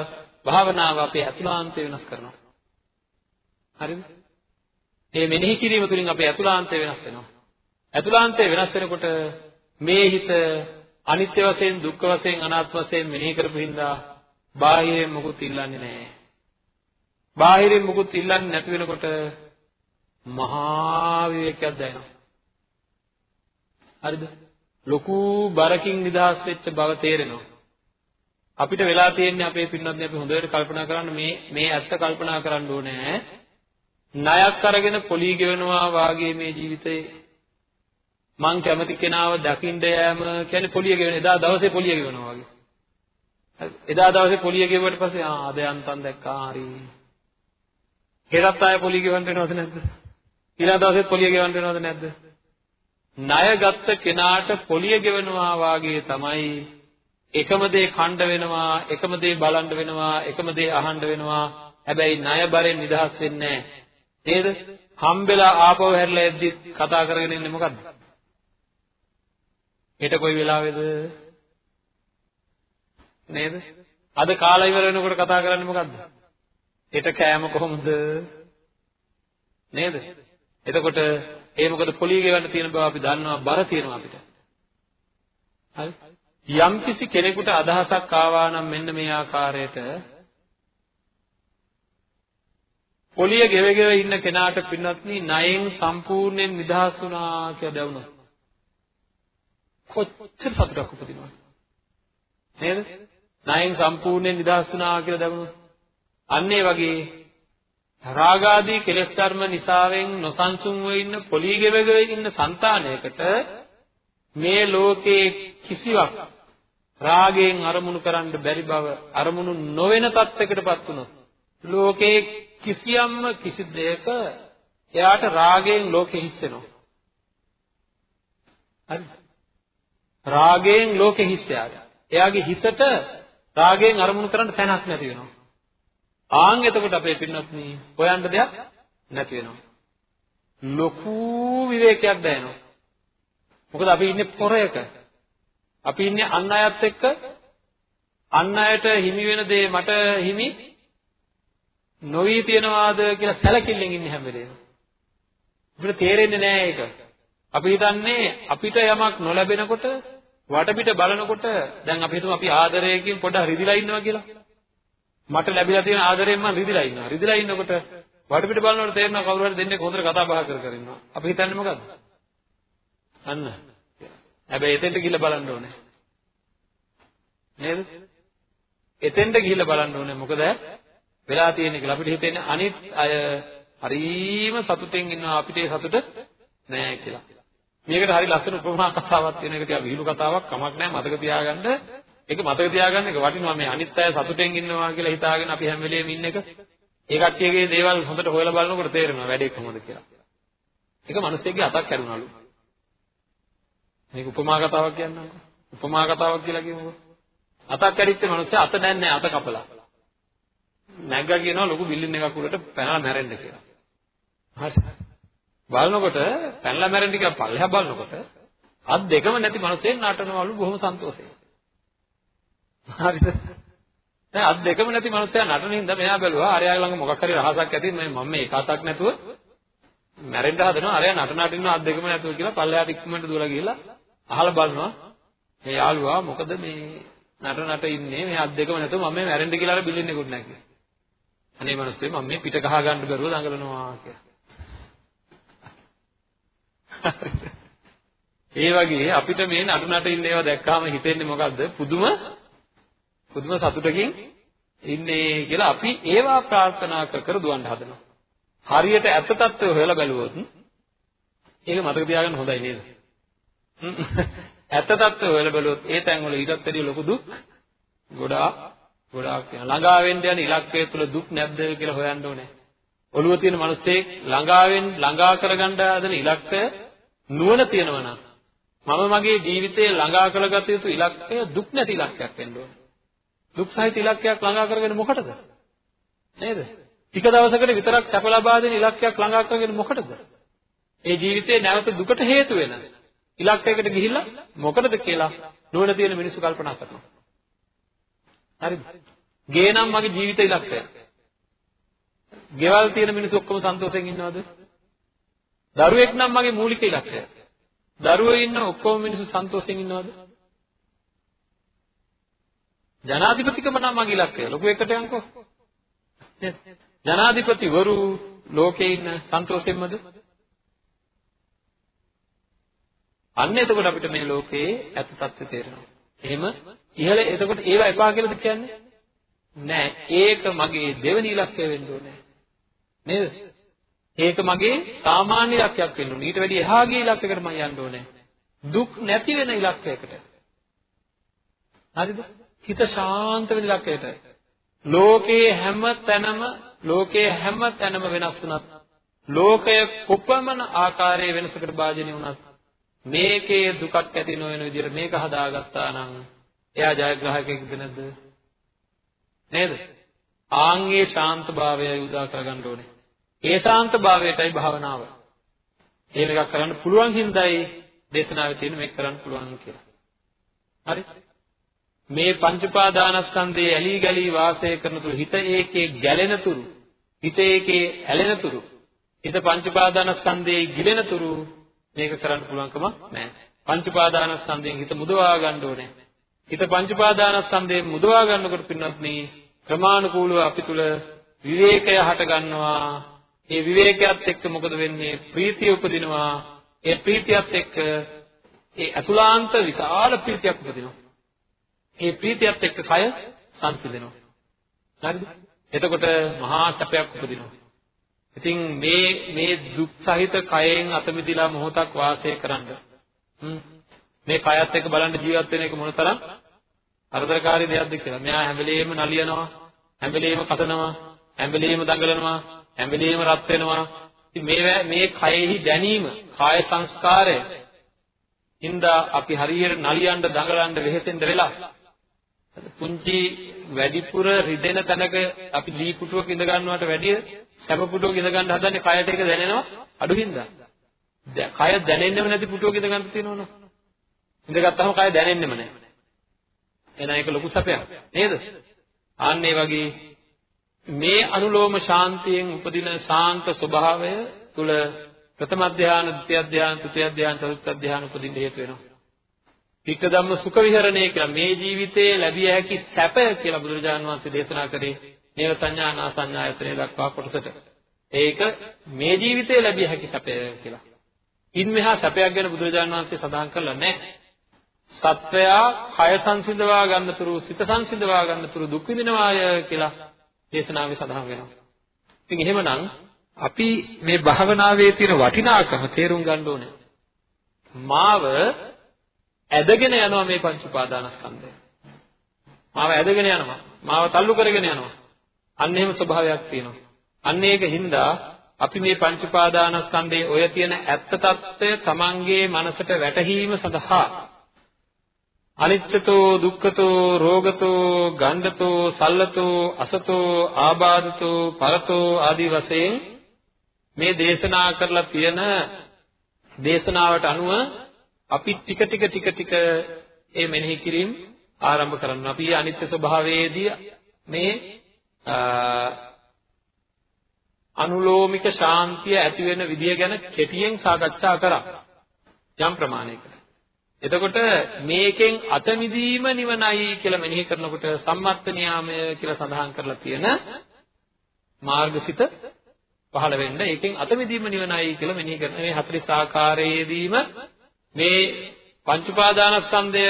භාවනාව අපේ ඇතුලාන්තය වෙනස් කරනවා. හරිද? මේ මෙනෙහි කිරීම තුළින් අපේ ඇතුලාන්තය වෙනස් වෙනවා. ඇතුලාන්තය වෙනස් වෙනකොට මේ හිත අනිත්‍ය වශයෙන් දුක්ඛ වශයෙන් අනාත්ම වශයෙන් මෙනෙහි කරපු හින්දා බාහිරින් මොකුත් ඉල්ලන්නේ නැහැ. බාහිරින් මොකුත් ඉල්ලන්නේ නැති වෙනකොට මහා විවේකයක් දැනෙනවා. හරිද? ලොකු බරකින් නිදහස් වෙච්ච බව තේරෙනවා. අපිට වෙලා තියෙන්නේ අපේ පින්නත් අපි හොඳට කල්පනා කරන්න මේ මේ ඇත්ත කල්පනා කරන්න ඕනේ. ණයක් අරගෙන පොලී ගෙවනවා වාගේ මේ ජීවිතේ මං කැමති කෙනාව දකින්න යෑම කියන්නේ පොලිය ගෙවන එදා දවසේ පොලිය ගෙවනවා වගේ. එදා දවසේ පොලිය ගෙවුවට පස්සේ ආ අද යන්තම් දැක්කා හරි. හෙටත් ආයෙ පොලිය ගෙවන්න වෙනවද නැද්ද? ඊළඟ දවසෙත් පොලිය ගෙවන්න වෙනවද නැද්ද? ණය ගත්ත කෙනාට පොලිය ගෙවනවා වාගේ තමයි එකම දේ කණ්ඩ වෙනවා, එකම දේ බලන්න වෙනවා, එකම දේ අහන්න වෙනවා. හැබැයි ණය බරෙන් නිදහස් වෙන්නේ නැහැ. නේද? හම්බෙලා ආපහු හැරිලා එද්දි කතා කරගෙන ඉන්නේ මොකද්ද? හෙට කොයි වෙලාවේද? නේද? අද කාලා ඉවර වෙනකොට කතා කරන්නේ මොකද්ද? හෙට කෑම කොහොමද? නේද? එතකොට ඒ මොකද පොලිය ගෙවන්න තියෙන බව අපි දන්නවා බර තියෙනවා අපිට. හරි? යම් කිසි කෙනෙකුට අදහසක් ආවා නම් මෙන්න මේ ආකාරයට පොලිය ගෙව ගෙව ඉන්න කෙනාට පින්වත්නි ණයෙන් සම්පූර්ණයෙන් නිදහස් වුණා කියලා දැනුණා කොච්චර සතුටක් උපදිනවද? නේද? ණයෙන් සම්පූර්ණයෙන් නිදහස් වුණා කියලා දැනුණා අන්න ඒ වගේ රාගාදී කෙලෙස් ධර්ම නිසාවෙන් නොසන්සුන්ව ඉන්න පොලිගෙවගෙ ඉන්න సంతානයකට මේ ලෝකේ කිසිවක් රාගයෙන් අරමුණු කරන්න බැරි බව අරමුණු නොවන තත්යකටපත් වුණොත් ලෝකේ කිසියම්ම කිසි දෙයක එයාට රාගයෙන් ලෝකෙ හිස්සෙනවා හරි. රාගයෙන් ලෝකෙ හිස් එයාගේ හිතට රාගයෙන් අරමුණු කරන්න තැනක් නැති වෙනවා. ආන් එතකොට අපේ පින්නත්නි හොයන්න දෙයක් නැති වෙනවා. ලොකු විවේකයක් දැනෙනවා. මොකද අපි ඉන්නේ පොරයක. අපි ඉන්නේ අන් අයත් එක්ක අන් අයට හිමි වෙන දේ මට හිමි නොවි තියනවාද කියලා සැලකිල්ලෙන් ඉන්නේ හැම වෙලේම. අපිට තේරෙන්නේ නැහැ ඒක. අපි හිතන්නේ අපිට යමක් නොලැබෙනකොට වටපිට බලනකොට දැන් අපි හිතමු අපි ආදරයකින් පොඩ්ඩක් රිදිලා ඉන්නවා කියලා. මට ලැබිලා තියෙන ආදරයෙන් මම රිදිලා ඉන්නවා. රිදිලා ඉන්නකොට වටපිට බලනකොට තේරෙනවා කවුරු හරි දෙන්නෙක් හොඳට කතා බහ කර කර ඉන්නවා. අපි හිතන්නේ මොකද්ද? අන්න. හැබැයි එතෙන්ට ගිහිල්ලා බලන්න ඕනේ. නේද? එතෙන්ට ගිහිල්ලා බලන්න ඕනේ. මොකද වෙලා තියෙන්නේ කියලා අපිට හිතෙන්නේ අනිත් අය හරීම සතුටෙන් ඉන්නවා අපිට ඒ සතුට නෑ කියලා. මේකට හරි ලස්සන උපමා කතාවක් තියෙන එක ටිකක් විහිළු කතාවක් කමක් නැහැ මතක තියාගන්න. ඒක මතක තියාගන්න එක වටිනවා මේ අනිත් අය සතුටෙන් ඉන්නවා කියලා හිතාගෙන අපි හැම වෙලේම ඉන්න එක. ඒ කට්ටියගේ දේවල් හොඳට හොයලා බලනකොට තේරෙනවා වැඩේ කොහොමද කියලා. ඒක මිනිස්සෙක්ගේ අතක් කැඩුනලු. මේක උපමා කතාවක් කියන්නම්කෝ. උපමා කතාවක් කියලා කියමුකෝ. අතක් කැඩිච්ච මිනිස්සයා අත නැන්නේ අත කපලා. නැග්ගා කියනවා ලොකු බිල්ඩින් එකක් උඩට පැනලා මැරෙන්න කියලා. හරි. බලනකොට පැනලා මැරෙන්න ටිකක් පල්ලෙහා බලනකොට අත් දෙකම නැති මිනිස්සෙක් නටනවලු බොහොම සන්තෝෂයෙන්. හරිද? දැන් අත් දෙකම නැති මිනිස්සයා නටන හින්දා මෙයා බැලුවා අරයා ළඟ මොකක් හරි රහසක් ඇති මේ මම මේ එක අතක් නැතුව මැරෙන්න හදනවා අරයා නට නටින්න අත් දෙකම නැතුව කියලා පල්ලෙහාට ඉක්මනට දුවලා ගිහලා අහලා බලනවා මේ යාළුවා මොකද මේ නට නට ඉන්නේ මේ අත් දෙකම නැතුව මම මේ මැරෙන්න කියලා අර බිල්ලින් එකුත් නැහැ කියලා. අනේ මිනිස්සේ මම මේ පිට ගහ ගන්න බැරුව දඟලනවා කියලා. <laughs> ඒ වගේ අපිට මේ නටු නට ඉන්න ඒවා දැක්කම හිතෙන්නේ මොකද්ද? පුදුම පුදුම සතුටකින් ඉන්නේ කියලා අපි ඒවා ප්‍රාර්ථනා කර කර දුවන්න හදනවා. හරියට ඇත්ත తত্ত্বය හොයලා බැලුවොත් ඒක මතක තියාගන්න හොඳයි නේද? ඇත්ත తত্ত্বය හොයලා බැලුවොත් ඒ තැන්වල ඊටත් වැඩිය ලොකු දුක් ගොඩාක් ගොඩාක් යන ළඟා වෙන්න යන ඉලක්කය තුල දුක් නැද්ද කියලා හොයන්න ඕනේ. ඔළුව තියෙන මිනිස්සේ ළඟාවෙන් ළඟා කරගන්න හදන ඉලක්කය නුවණ තියෙනවා නම් මම මගේ ජීවිතේ ළඟා කරගත යුතු ඉලක්කය දුක් නැති ඉලක්කයක් වෙන්න ඕනේ. දුක් සහිත ඉලක්කයක් ළඟා කරගෙන මොකටද? නේද? ටික දවසකට විතරක් සැප ලබා දෙන ඉලක්කයක් ළඟා කරගෙන මොකටද? ඒ ජීවිතේ නැවත දුකට හේතු වෙන ඉලක්කයකට ගිහිල්ලා මොකටද කියලා නුවණ තියෙන මිනිස්සු කල්පනා කරනවා. හරිද? ගේ නම් මගේ ජීවිත ඉලක්කය. ගෙවල් තියෙන මිනිස්සු ඔක්කොම සන්තෝෂයෙන් ඉන්නවද? දරුවෙක් නම් මගේ මූලික ඉලක්කය. දරුවෝ ඉන්න ඔක්කොම මිනිස්සු සන්තෝෂයෙන් ඉන්නවද? ජනාධිපතිකම නම් මගේ ඉලක්කය. ලොකු එකට යන්කෝ. නේද? ජනාධිපතිවරු ලෝකේ ඉන්න සන්තෝෂයෙන්මද? අන්න එතකොට අපිට මේ ලෝකයේ ඇත්ත తත්ත්වය තේරෙනවා. එහෙම ඉහළ එතකොට ඒවා එපා කියලාද කියන්නේ? නෑ. ඒක මගේ දෙවෙනි ඉලක්කය වෙන්න ඕනේ. නේද? ඒක මගේ සාමාන්‍ය ඉලක්කයක් වෙන්න ඕනේ. ඊට වැඩිය එහා ගිය ඉලක්කයකට මම යන්න ඕනේ. දුක් නැති වෙන ඉලක්කයකට. හරිද? හිත ශාන්ත වෙන ඉලක්කයට. ලෝකයේ හැම තැනම ලෝකයේ හැම තැනම වෙනස් වුණත් ලෝකය කොපමණ ආකාරයේ වෙනසකට භාජනය වුණත් මේකේ දුකක් ඇති නොවන විදිහට මේක හදාගත්තා නම් එයා ජයග්‍රාහකයෙක්ද නැද්ද? නේද? ආන්ගේ ශාන්තභාවය උදා කරගන්න ඕනේ. ඒ ශාන්තභාවයටයි භාවනාව. එහෙම එකක් කරන්න පුළුවන් හින්දායි දේශනාවේ තියෙන මේක කරන්න පුළුවන් කියලා. හරි? මේ පංච උපාදානස්කන්ධයේ ඇලී ගලී වාසය කරන තුරු හිත ඒකේ ගැලෙන තුරු හිත ඒකේ ඇලෙන තුරු හිත පංච උපාදානස්කන්ධයේ ගිලෙන තුරු මේක කරන්න පුළුවන්කම නැහැ. පංච උපාදානස්කන්ධයෙන් හිත මුදවා ගන්න ඕනේ. හිත පංච උපාදානස්කන්ධයෙන් මුදවා ගන්නකොට පින්වත්නි ක්‍රමානුකූලව අපි තුල විවේකය හට ගන්නවා. ඒ විවේකයත් එක්ක මොකද වෙන්නේ? ප්‍රීතිය උපදිනවා. ඒ ප්‍රීතියත් එක්ක ඒ අතුලාන්ත විශාල ප්‍රීතියක් උපදිනවා. ඒ ප්‍රීතියත් එක්ක කය සංසිඳෙනවා. හරිද? එතකොට මහා සැපයක් උපදිනවා. ඉතින් මේ මේ දුක් සහිත කයෙන් අත මිදලා මොහොතක් වාසය කරන්න. මේ කයත් එක්ක බලන්න ජීවත් වෙන එක මොනතරම් අර්ධකාරී දෙයක්ද කියලා. මෙයා හැම වෙලෙම නලියනවා, හැම වෙලෙම කතනවා, හැම වෙලෙම දඟලනවා, හැම වෙලෙම රත් වෙනවා. ඉතින් මේ මේ කයෙහි දැනීම, කාය සංස්කාරය හින්දා අපි හරියට නලියන්න දඟලන්න වෙහෙසෙන්න වෙලා පුංචි වැඩිපුර රිදෙන තැනක අපි දී පුටුවක ඉඳ ගන්නවට වැඩිය සැප පුටුවක ඉඳ ගන්න හදන්නේ කයට එක දැනෙනවා අඩු හින්දා. කය දැනෙන්නෙම නැති පුටුවක ඉඳ ගන්න තියෙනවනේ. ඉඳගත්තාම කය දැනෙන්නෙම නැහැ. එහෙනම් ඒක ලොකු සැපයක් නේද? ආන්න ඒ වගේ මේ අනුලෝම ශාන්තියෙන් උපදින ශාන්ත ස්වභාවය තුල ප්‍රථම ධානය, ဒုတိ ය ධානය, තෘතිය ධානය, චතුර්ථ ධානය උපදින්න හේතු වෙනවා. පික්ක ධම්ම සුඛ විහරණය කියලා මේ ජීවිතයේ ලැබිය හැකි සැපය කියලා බුදුරජාණන් වහන්සේ දේශනා කරේ නේව සංඥා නා සංඥායතනෙ දක්වා කොටසට. ඒක මේ ජීවිතයේ ලැබිය හැකි සැපය කියලා. ඉන් මෙහා සැපයක් ගැන බුදුරජාණන් වහන්සේ සඳහන් කරලා නැහැ. සත්වයා කය සංසිඳවා ගන්නතුරු සිත සංසිඳවා ගන්නතුරු දුක් විඳිනවාය කියලා දේශනාවේ සඳහන් වෙනවා. ඉතින් එහෙමනම් අපි මේ භාවනාවේ තියෙන වටිනාකම තේරුම් ගන්න ඕනේ. මාව ඇදගෙන යනවා මේ පංච උපාදානස්කන්ධය. මාව ඇදගෙන යනවා. මාව තල්ලු කරගෙන යනවා. අන්න එහෙම ස්වභාවයක් තියෙනවා. අන්න ඒක හින්දා අපි මේ පංච උපාදානස්කන්ධයේ ඔය තියෙන ඇත්ත తত্ত্বය Tamange මනසට වැටහීම සඳහා අනිත්‍යතෝ දුක්ඛතෝ රෝගතෝ ගණ්ඩතෝ සල්ලතෝ අසතෝ ආබාධතෝ පරතෝ ආදී වශයෙන් මේ දේශනා කරලා තියෙන දේශනාවට අනුව අපි ටික ටික ටික ටික ඒ මෙනෙහි කිරීම ආරම්භ කරනවා. අපි අනිත්‍ය ස්වභාවයේදී මේ අනුලෝමික ශාන්තිය ඇති වෙන විදිය ගැන කෙටියෙන් සාකච්ඡා කරා. යම් ප්‍රමාණයකට. එතකොට මේකෙන් අත මිදීම නිවනයි කියලා මෙනෙහි කරනකොට සම්මත්ත නියාමය කියලා සඳහන් කරලා තියෙන මාර්ගසිත පහළ වෙන්න. ඒකෙන් අත මිදීම නිවනයි කියලා මෙනෙහි කරන මේ 40 ආකාරයේදීම මේ පංච උපාදානස්කන්ධය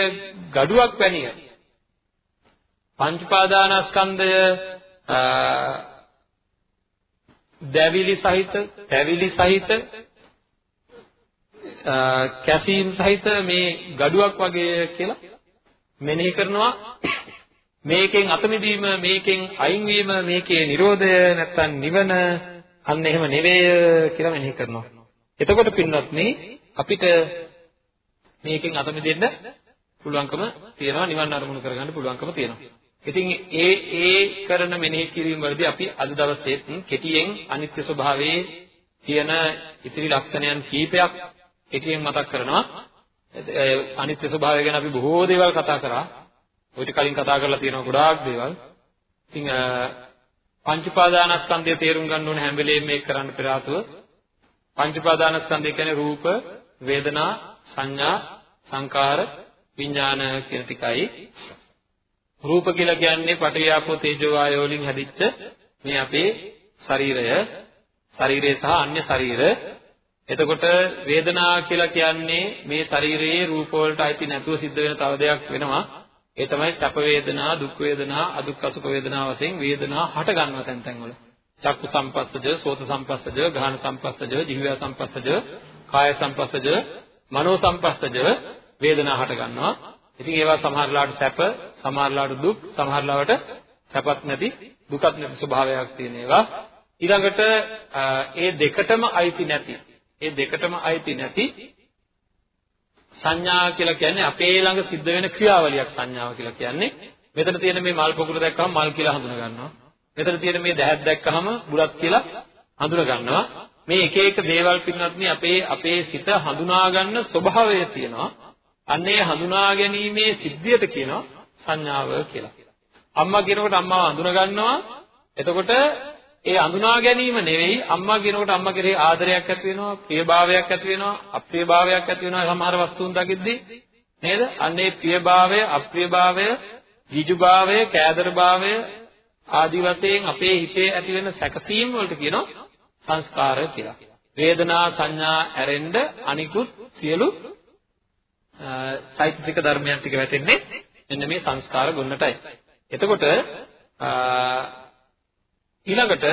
gaduwak වැනිය. පංච උපාදානස්කන්ධය දැවිලි සහිත, පැවිලි සහිත, කැසීම් සහිත මේ gaduwak වගේ කියලා මෙනෙහි කරනවා මේකෙන් අත මිදීම මේකෙන් අයින් වීම මේකේ Nirodha නැත්තම් නිවන අන්න එහෙම නෙවෙය කියලා මෙනෙහි කරනවා. එතකොට පින්වත්නි අපිට මේකෙන් අත මිදෙන්න පුළුවන්කම තියෙනවා නිවන් අරමුණු කරගන්න පුළුවන්කම තියෙනවා. ඉතින් ඒ ඒ කරන මෙනෙහි කිරීම වලදී අපි අද දවසේ කෙටියෙන් අනිත්‍ය ස්වභාවයේ තියෙන ඉතිරි ලක්ෂණයන් කීපයක් කෙටියෙන් මතක් කරනවා. අනිත්‍ය ස්වභාවය ගැන අපි බොහෝ දේවල් කතා කරා. ඔයිට කලින් කතා කරලා තියෙනවා ගොඩාක් දේවල්. ඉතින් පංච උපාදානස්කන්ධය තේරුම් ගන්න ඕනේ හැම වෙලේම මේක කරන්න පෙර ආතුව. පංච උපාදානස්කන්ධය කියන්නේ රූප, වේදනා, සංඥා, සංකාර, විඥාන කියන ටිකයි. රූප කියලා කියන්නේ පඨවි ආපෝ තේජෝ වායෝ වලින් හැදිච්ච මේ අපේ ශරීරය, ශරීරය සහ අන්‍ය ශරීර. එතකොට වේදනා කියලා කියන්නේ මේ ශරීරයේ රූප වලට අයිති නැතුව සිද්ධ වෙන තව දෙයක් වෙනවා. ඒ තමයි සැප වේදනා, දුක් වේදනා, අදුක් අසුඛ වේදනා වශයෙන් වේදනා හට ගන්නවා තැන් තැන් වල. චක්කු සම්පස්සජ, සෝත සම්පස්සජ, ගාහන සම්පස්සජ, ජීව සම්පස්සජ, කාය සම්පස්සජ, මනෝ සම්පස්සජ වේදනා හට ගන්නවා. ඉතින් ඒවා සමහරලාට සැප, සමහරලාට දුක්, සමහරලාට සැපත් නැති, දුකත් නැති ස්වභාවයක් තියෙන ඒවා. ඊළඟට ඒ දෙකටම අයිති නැති, ඒ දෙකටම අයිති නැති සංඥා කියලා කියන්නේ අපේ ළඟ සිද්ධ වෙන ක්‍රියාවලියක් සංඥාව කියලා කියන්නේ. මෙතන තියෙන මේ මල් පොකුර දැක්කම මල් කියලා හඳුන ගන්නවා. මෙතන තියෙන මේ දැහත් දැක්කම බුලත් කියලා හඳුන ගන්නවා. මේ එක එක දේවල් පින්වත්නි අපේ අපේ සිත හඳුනා ගන්න ස්වභාවය තියෙනවා. අන්නේ හඳුනා ගැනීමේ සිද්ධියට කියනවා සංඥාව කියලා. අම්මා කියනකොට අම්මාව හඳුන ගන්නවා. එතකොට ඒ අඳුනා ගැනීම නෙවෙයි අම්මා කියනකොට අම්මා කෙරෙහි ආදරයක් ඇති වෙනවා ප්‍රියභාවයක් ඇති වෙනවා අප්‍රියභාවයක් ඇති වෙනවා සමහර වස්තුන් දකිද්දී. නේද? අන්නේ ප්‍රියභාවය අප්‍රියභාවය ජීජුභාවය කෑදරභාවය ආදි වශයෙන් අපේ හිතේ ඇති වෙන සැකසීම් වලට කියනවා සංස්කාර කියලා. වේදනා සංඥා ඇරෙන්න අනිකුත් සියලු චෛතසික ධර්මයන් ටික වැටෙන්නේ මෙන්න මේ සංස්කාර ගොන්නටයි එතකොට ඊළඟට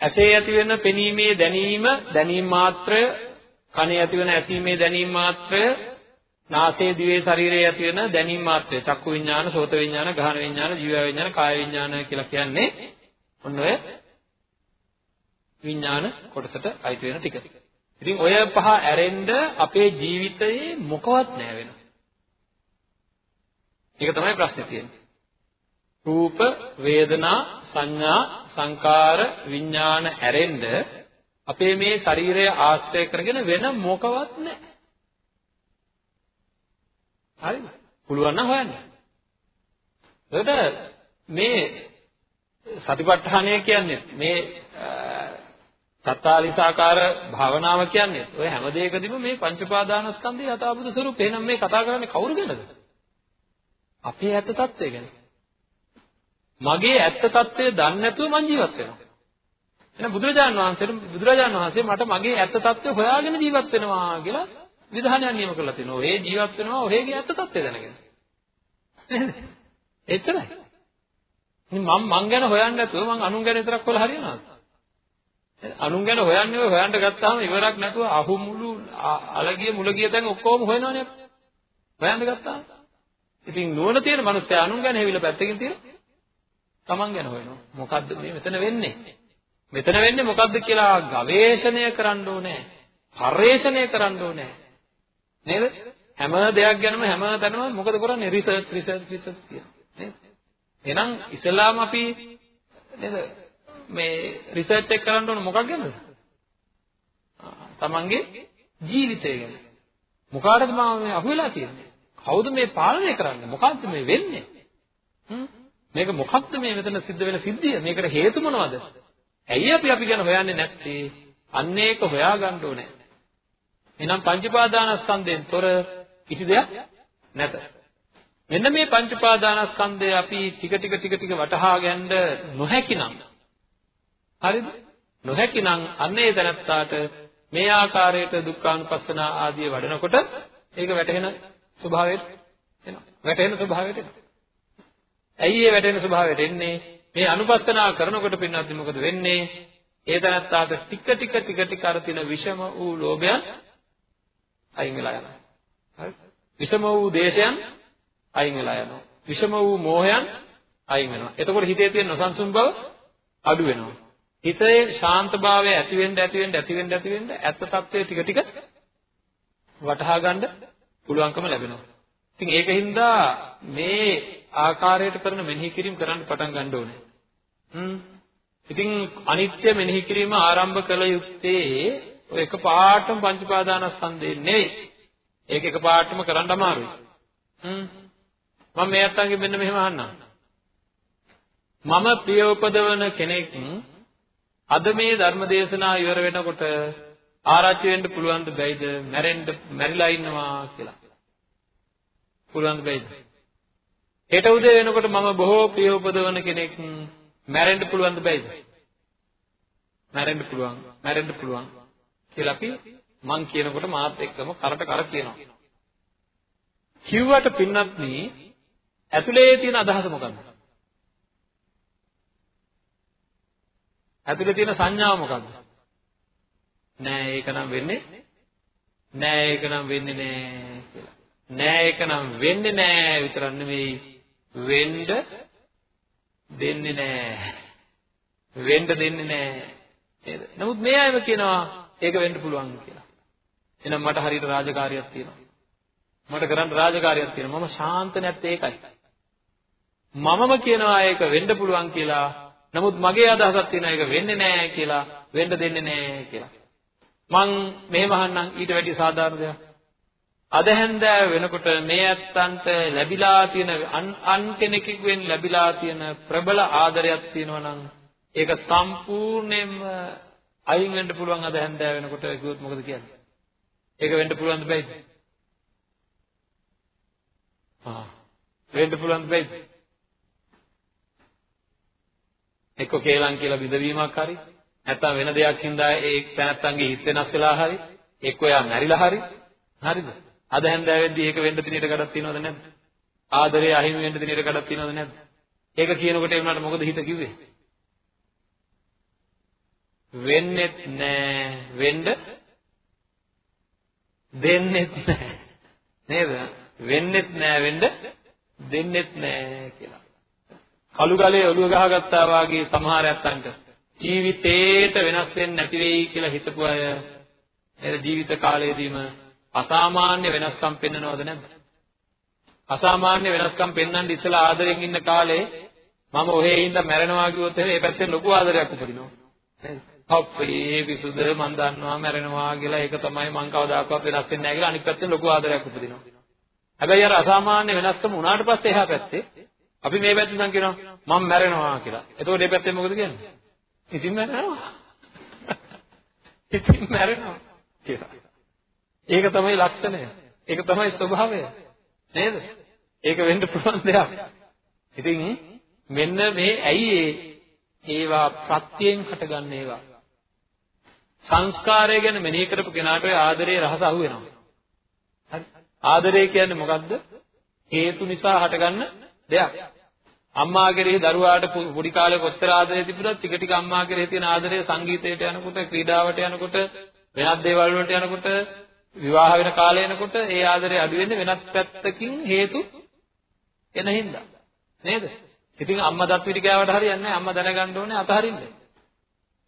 ඇසේ ඇති වෙන පෙනීමේ දැනීම දැනීම මාත්‍රය කනේ ඇති වෙන ඇසීමේ දැනීම මාත්‍රය නාසයේ දිවේ ශරීරයේ ඇති වෙන දැනීම මාත්‍රය චක්කු විඥාන සෝත විඥාන ගහන විඥාන ජීව විඥාන කාය විඥාන කියලා කියන්නේ ඔන්න ඔය විඥාන කොටසට අයිති වෙන ටික. ඉතින් ඔය පහ ඇරෙන්න අපේ ජීවිතයේ මොකවත් නැහැ වෙනවා. ඒක තමයි ප්‍රශ්නේ තියෙන්නේ. රූප, වේදනා, සංඥා, සංකාර, විඥාන හැරෙන්න අපේ මේ ශරීරය ආශ්‍රය කරගෙන වෙන මොකවත් නැහැ. හරිද? පුළුවන් නම් හොයන්න. එතකොට මේ සතිපට්ඨානය කියන්නේ මේ සත්තාලිසාකාර භාවනාව කියන්නේ ඔය හැම දෙයකදීම මේ පංච පාදානස්කන්ධයේ යථාභූත ස්වરૂපය. එහෙනම් මේ කතා කරන්නේ කවුරු ගැනද? අපේ ඇත්ත తත්වය ගැන. මගේ ඇත්ත తත්වය දන්නේ නැතුව මං ජීවත් වෙනවා. එහෙනම් බුදුරජාණන් වහන්සේට බුදුරජාණන් වහන්සේ මට මගේ ඇත්ත තත්ත්වය හොයාගෙන ජීවත් වෙනවා කියලා විධානයක් නියම කරලා තිනවා. ඔහේ ජීවත් වෙනවා ඔහේගේ ඇත්ත තත්ත්වය දැනගෙන. නේද? එච්චරයි. ඉතින් මම මං ගැන හොයන්නේ නැතුව මං අනුන් ගැන විතරක් හොයලා හරියනවද? අනුන් ගැන හොයන්නේ හොයන්න ගත්තාම ඉවරක් නැතුව අහු මුළු අලගිය මුලගිය දැන් ඔක්කොම හොයනවනේ අපි. හොයන්න ගත්තාම. ඉතින් නුවණ තියෙන මනුස්සයා අනුන් ගැන හැවිලා පැත්තකින් තියෙනවා. Taman ගැන හොයනවා. මොකද්ද මේ මෙතන වෙන්නේ? මෙතන වෙන්නේ මොකද්ද කියලා ගවේෂණය කරන්න ඕනේ. පර්යේෂණය කරන්න ඕනේ. නේද? හැම දෙයක් ගැනම හැම තැනම මොකද කරන්නේ? රිසර්ච් රිසර්ච් රිසර්ච් කියනවා. නේද? එහෙනම් ඉස්ලාම අපි නේද මේ රිසර්ච් එක කරන්න ඕන මොකක් ගැනද? තමන්ගේ ජීවිතය ගැන. මොකාටද මම මේ අහුවෙලා තියෙන්නේ? කවුද මේ පාලනය කරන්නේ? මොකද්ද මේ වෙන්නේ? හ්ම් මේක මොකක්ද මේ මෙතන සිද්ධ වෙන සිද්ධිය? මේකට හේතු මොනවද? ඇයි අපි අපි ගැන හොයන්නේ නැත්තේ? අන්න ඒක හොයාගන්න ඕනේ. එහෙනම් පංචපාදානස්කන්ධයෙන් තොර කිසි දෙයක් නැත. මෙන්න මේ පංච උපාදානස්කන්ධය අපි ටික ටික ටික ටික වටහා ගන්න නොහැකිනම් හරිද? නොහැකිනම් අන්න ඒ තැනත්තාට මේ ආකාරයට දුක්ඛානුපස්සන ආදී වඩනකොට ඒක වැටහෙන ස්වභාවයට එනවා. වැටහෙන ස්වභාවයට එනවා. ඇයි ඒ වැටෙන ස්වභාවයට එන්නේ? මේ අනුපස්සනා කරනකොට පින්නත් මොකද වෙන්නේ? ඒ තැනත්තාට ටික ටික ටික ටික අර තින විෂම වූ ලෝභයන් අයින් වෙලා යනවා. හරි? විෂම වූ දේශයන් අයින් වෙලා යනවා. විෂම වූ මෝහයන් අයින් වෙනවා. එතකොට හිතේ තියෙන නොසන්සුන් බව අඩු වෙනවා. හිතේ ශාන්තභාවය ඇති වෙන්න ඇති වෙන්න ඇති වෙන්න ඇති වෙන්න ඇත්ත తත්වයේ ටික ටික වටහා ගන්න පුළුවන්කම ලැබෙනවා. ඉතින් ඒකින්ද මේ ආකාරයට කරන මෙනෙහි කිරීම කරන්න පටන් ගන්න ඕනේ. හ්ම්. ඉතින් අනිත්‍ය මෙනෙහි කිරීම ආරම්භ කළ යුත්තේ ඔය එකපාරටම පංච පාදානස්කන්ධේ නෙවෙයි. ඒක එකපාරටම කරන්න අමාරුයි. හ්ම්. මම මේ අත්තන්ගේ මෙන්න මෙහෙම අහන්නම්. මම ප්‍රිය උපදවන කෙනෙක් අද මේ ධර්ම දේශනා ඉවර වෙනකොට ආරච්චි වෙන්න පුළුවන් ද බැයිද මැරෙන්න මැරිලා ඉන්නවා කියලා. පුළුවන් ද බැයිද? හෙට උදේ වෙනකොට මම බොහෝ ප්‍රිය උපදවන කෙනෙක් මැරෙන්න පුළුවන් ද බැයිද? මැරෙන්න පුළුවන්. මැරෙන්න පුළුවන් කියලා අපි මං කියනකොට මාත් එක්කම කරට කර කියනවා. කිව්වට පින්නත් නී ඇතුලේ තියෙන අදහස මොකක්ද? ඇතුලේ තියෙන සංඥාව මොකක්ද? නෑ ඒක නම් වෙන්නේ නෑ ඒක නම් වෙන්නේ නෑ කියලා. නෑ ඒක නම් වෙන්නේ නෑ විතරක් නෙමෙයි වෙන්න දෙන්නේ නෑ. වෙන්න දෙන්නේ නෑ. නේද? නමුත් මේ අයම කියනවා ඒක වෙන්න පුළුවන් කියලා. එහෙනම් මට හරියට රාජකාරියක් තියෙනවා. මට කරන්න රාජකාරියක් තියෙනවා. මම ශාන්ත නැත්තේ ඒකයි. මමම කියනවා ඒක වෙන්න පුළුවන් කියලා. නමුත් මගේ අදහසක් තියෙනවා ඒක වෙන්නේ නැහැ කියලා. වෙන්න දෙන්නේ නැහැ කියලා. මං මෙහෙම අහන්නම් ඊට වැඩි සාධාරණ දෙයක්. අද හැන්දෑව වෙනකොට මේ ඇත්තන්ට ලැබිලා තියෙන අන් කෙනෙකුගෙන් ලැබිලා තියෙන ප්‍රබල ආදරයක් තියෙනවා නම් ඒක සම්පූර්ණයෙන්ම අයින් වෙන්න පුළුවන් අද හැන්දෑව වෙනකොට කිව්වොත් මොකද කියන්නේ? ඒක වෙන්න පුළුවන්ද බැයිද? ආ වෙන්න පුළුවන්ද බැයිද? එක්ක කේලම් කියලා බිඳවීමක් හරි නැත්නම් වෙන දෙයක් හින්දා ඒ තැනත්තන්ගේ හිත වෙනස් වෙලා හරි එක්ක එයා මැරිලා හරි හරිද අද හැන්දෑවෙද්දී ඒක වෙන්න දිනේට කඩක් තියනවද නැද්ද? ආදරේ අහිමි වෙන්න දිනේට කඩක් තියනවද නැද්ද? ඒක කියනකොට ඒ වුණාට මොකද හිත කිව්වේ? වෙන්නෙත් නෑ. වෙන්න දෙන්නෙත් නෑ. නේද? වෙන්නෙත් නෑ වෙන්න දෙන්නෙත් නෑ කියලා. කළු ගලේ ඔළුව ගහගත්තා වාගේ සමහර ඇත්තන්ට ජීවිතේට වෙනස් වෙන්නේ නැති වෙයි කියලා හිතපු අය. එර ජීවිත කාලයේදීම අසාමාන්‍ය වෙනස්කම් පෙන්වනවද නැද්ද? අසාමාන්‍ය වෙනස්කම් පෙන්වන්න ඉස්සලා ආදරෙන් ඉන්න කාලේ මම ඔහේ ඉඳන් මැරෙනවා කිව්වොත් එහෙනම් ඒ පැත්තෙන් ලොකු ආදරයක් උපදිනවා. නේද? අපේ විසුද මන් දන්නවා මැරෙනවා කියලා ඒක තමයි මං කවදාකවත් වෙනස් වෙන්නේ නැහැ කියලා අනිත් පැත්තෙන් ලොකු ආදරයක් උපදිනවා. හැබැයි අර අසාමාන්‍ය වෙනස්කම උනාට පස්සේ එහා පැත්තේ අපි මේ පැත්තෙන් නම් කියනවා මම මැරෙනවා කියලා. එතකොට මේ පැත්තෙන් මොකද කියන්නේ? ඉතින් මැරෙනවා. <laughs> ඉතින් මැරෙනවා කියලා. ඒක තමයි ලක්ෂණය. ඒක තමයි ස්වභාවය. නේද? ඒක වෙන්න පුළුවන් දෙයක්. ඉතින් මෙන්න මේ ඇයි ඒවා ප්‍රත්‍යයෙන් හටගන්න ඒවා. සංස්කාරය ගැන මෙනෙහි කරපු කෙනාට ඔය ආදරේ රහස අහු වෙනවා. හරි. ආදරය කියන්නේ මොකද්ද? හේතු නිසා හටගන්න දෙයක්. අම්මා කෙරෙහි දරුවාට පොඩි කාලේ කොච්චර ආදරේ තිබුණත් ටික ටික අම්මා කෙරෙහි තියෙන ආදරය සංගීතයට යනකොට ක්‍රීඩාවට යනකොට වෙනත් දේවල් වලට යනකොට විවාහ වෙන කාලය එනකොට ඒ ආදරය අඩු වෙන්නේ වෙනත් පැත්තකින් හේතු එන හින්දා නේද? ඉතින් අම්මා දත් පිටි කෑවට හරියන්නේ නැහැ. අම්මා දැනගන්න ඕනේ අතහරින්න.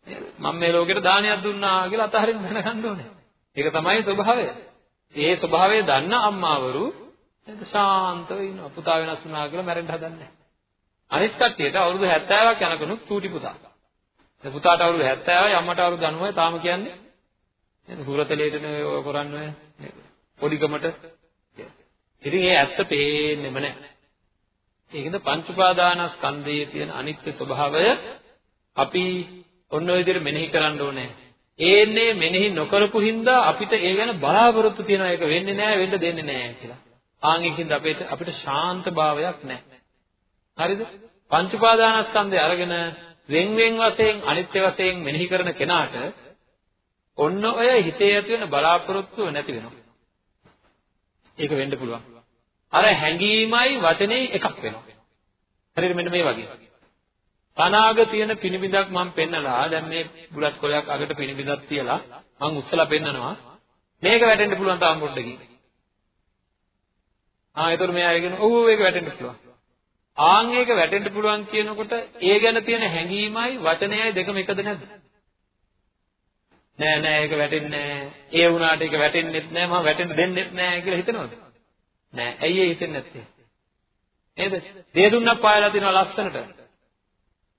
නේද? මම මේ ලෝකෙට දානයක් දුන්නා කියලා අතහරින්න දැනගන්න ඕනේ. ඒක තමයි ස්වභාවය. ඒ ස්වභාවය දන්න අම්මාවරු නේද ශාන්තව ඉන්නවා. පුතා වෙනස් වුණා කියලා මැරෙන්න හදන්නේ නැහැ. අනිත් කට්ටියට අවුරුදු 70ක් යනකනුත් චූටි පුතා. ඒ පුතාට අවුරුදු 70යි අම්මට අවුරුදු 90යි තාම කියන්නේ නේද? හුරතලේටනේ ඔය කරන්නේ නේද? පොඩිකමට. ඉතින් ඒ ඇත්ත පේන්නෙම නැහැ. ඒකද පංච උපාදානස්කන්ධයේ තියෙන අනිත්‍ය ස්වභාවය අපි ඔන්න ඔය විදිහට මෙනෙහි කරන්න ඕනේ. ඒන්නේ මෙනෙහි නොකරපු හින්දා අපිට ඒ ගැන බලාපොරොත්තු තියනවා ඒක වෙන්නේ නැහැ වෙන්න දෙන්නේ නැහැ කියලා. ආන් ඒකින්ද අපිට අපිට ශාන්ත භාවයක් නැහැ. හරිද? පංච උපාදානස්කන්ධය අරගෙන වෙන් වෙන් වශයෙන් අනිත්‍ය වශයෙන් මෙනෙහි කරන කෙනාට ඔන්න ඔය හිතේ ඇති වෙන බලාපොරොත්තුව නැති වෙනවා. ඒක වෙන්න පුළුවන්. අර හැඟීමයි වචනේ එකක් වෙනවා. හරියට මෙන්න මේ වගේ. තනාග තියෙන පිනිබිඳක් මම පෙන්නලා දැන් මේ බුලත් කොලයක් අගට පිනිබිඳක් තියලා මම උස්සලා පෙන්නනවා. මේක වැටෙන්න පුළුවන් තාම පොඩ්ඩකින්. ආ ඒතර මෙයා කියන ඔව් ඒක වැටෙන්න පුළුවන්. ආන් ඒක වැටෙන්න පුළුවන් කියනකොට ඒ ගැන තියෙන හැඟීමයි වචනයයි දෙකම එකද නැද්ද? නෑ නෑ ඒක වැටෙන්නේ නෑ. ඒ වුණාට ඒක වැටෙන්නෙත් නෑ මම වැටෙන්න දෙන්නෙත් නෑ කියලා හිතනවද? නෑ. ඇයි ඒ හිතෙන්නේ නැත්තේ? නේද? දේ දුන්නක් පායලා තිනවා ලස්සනට.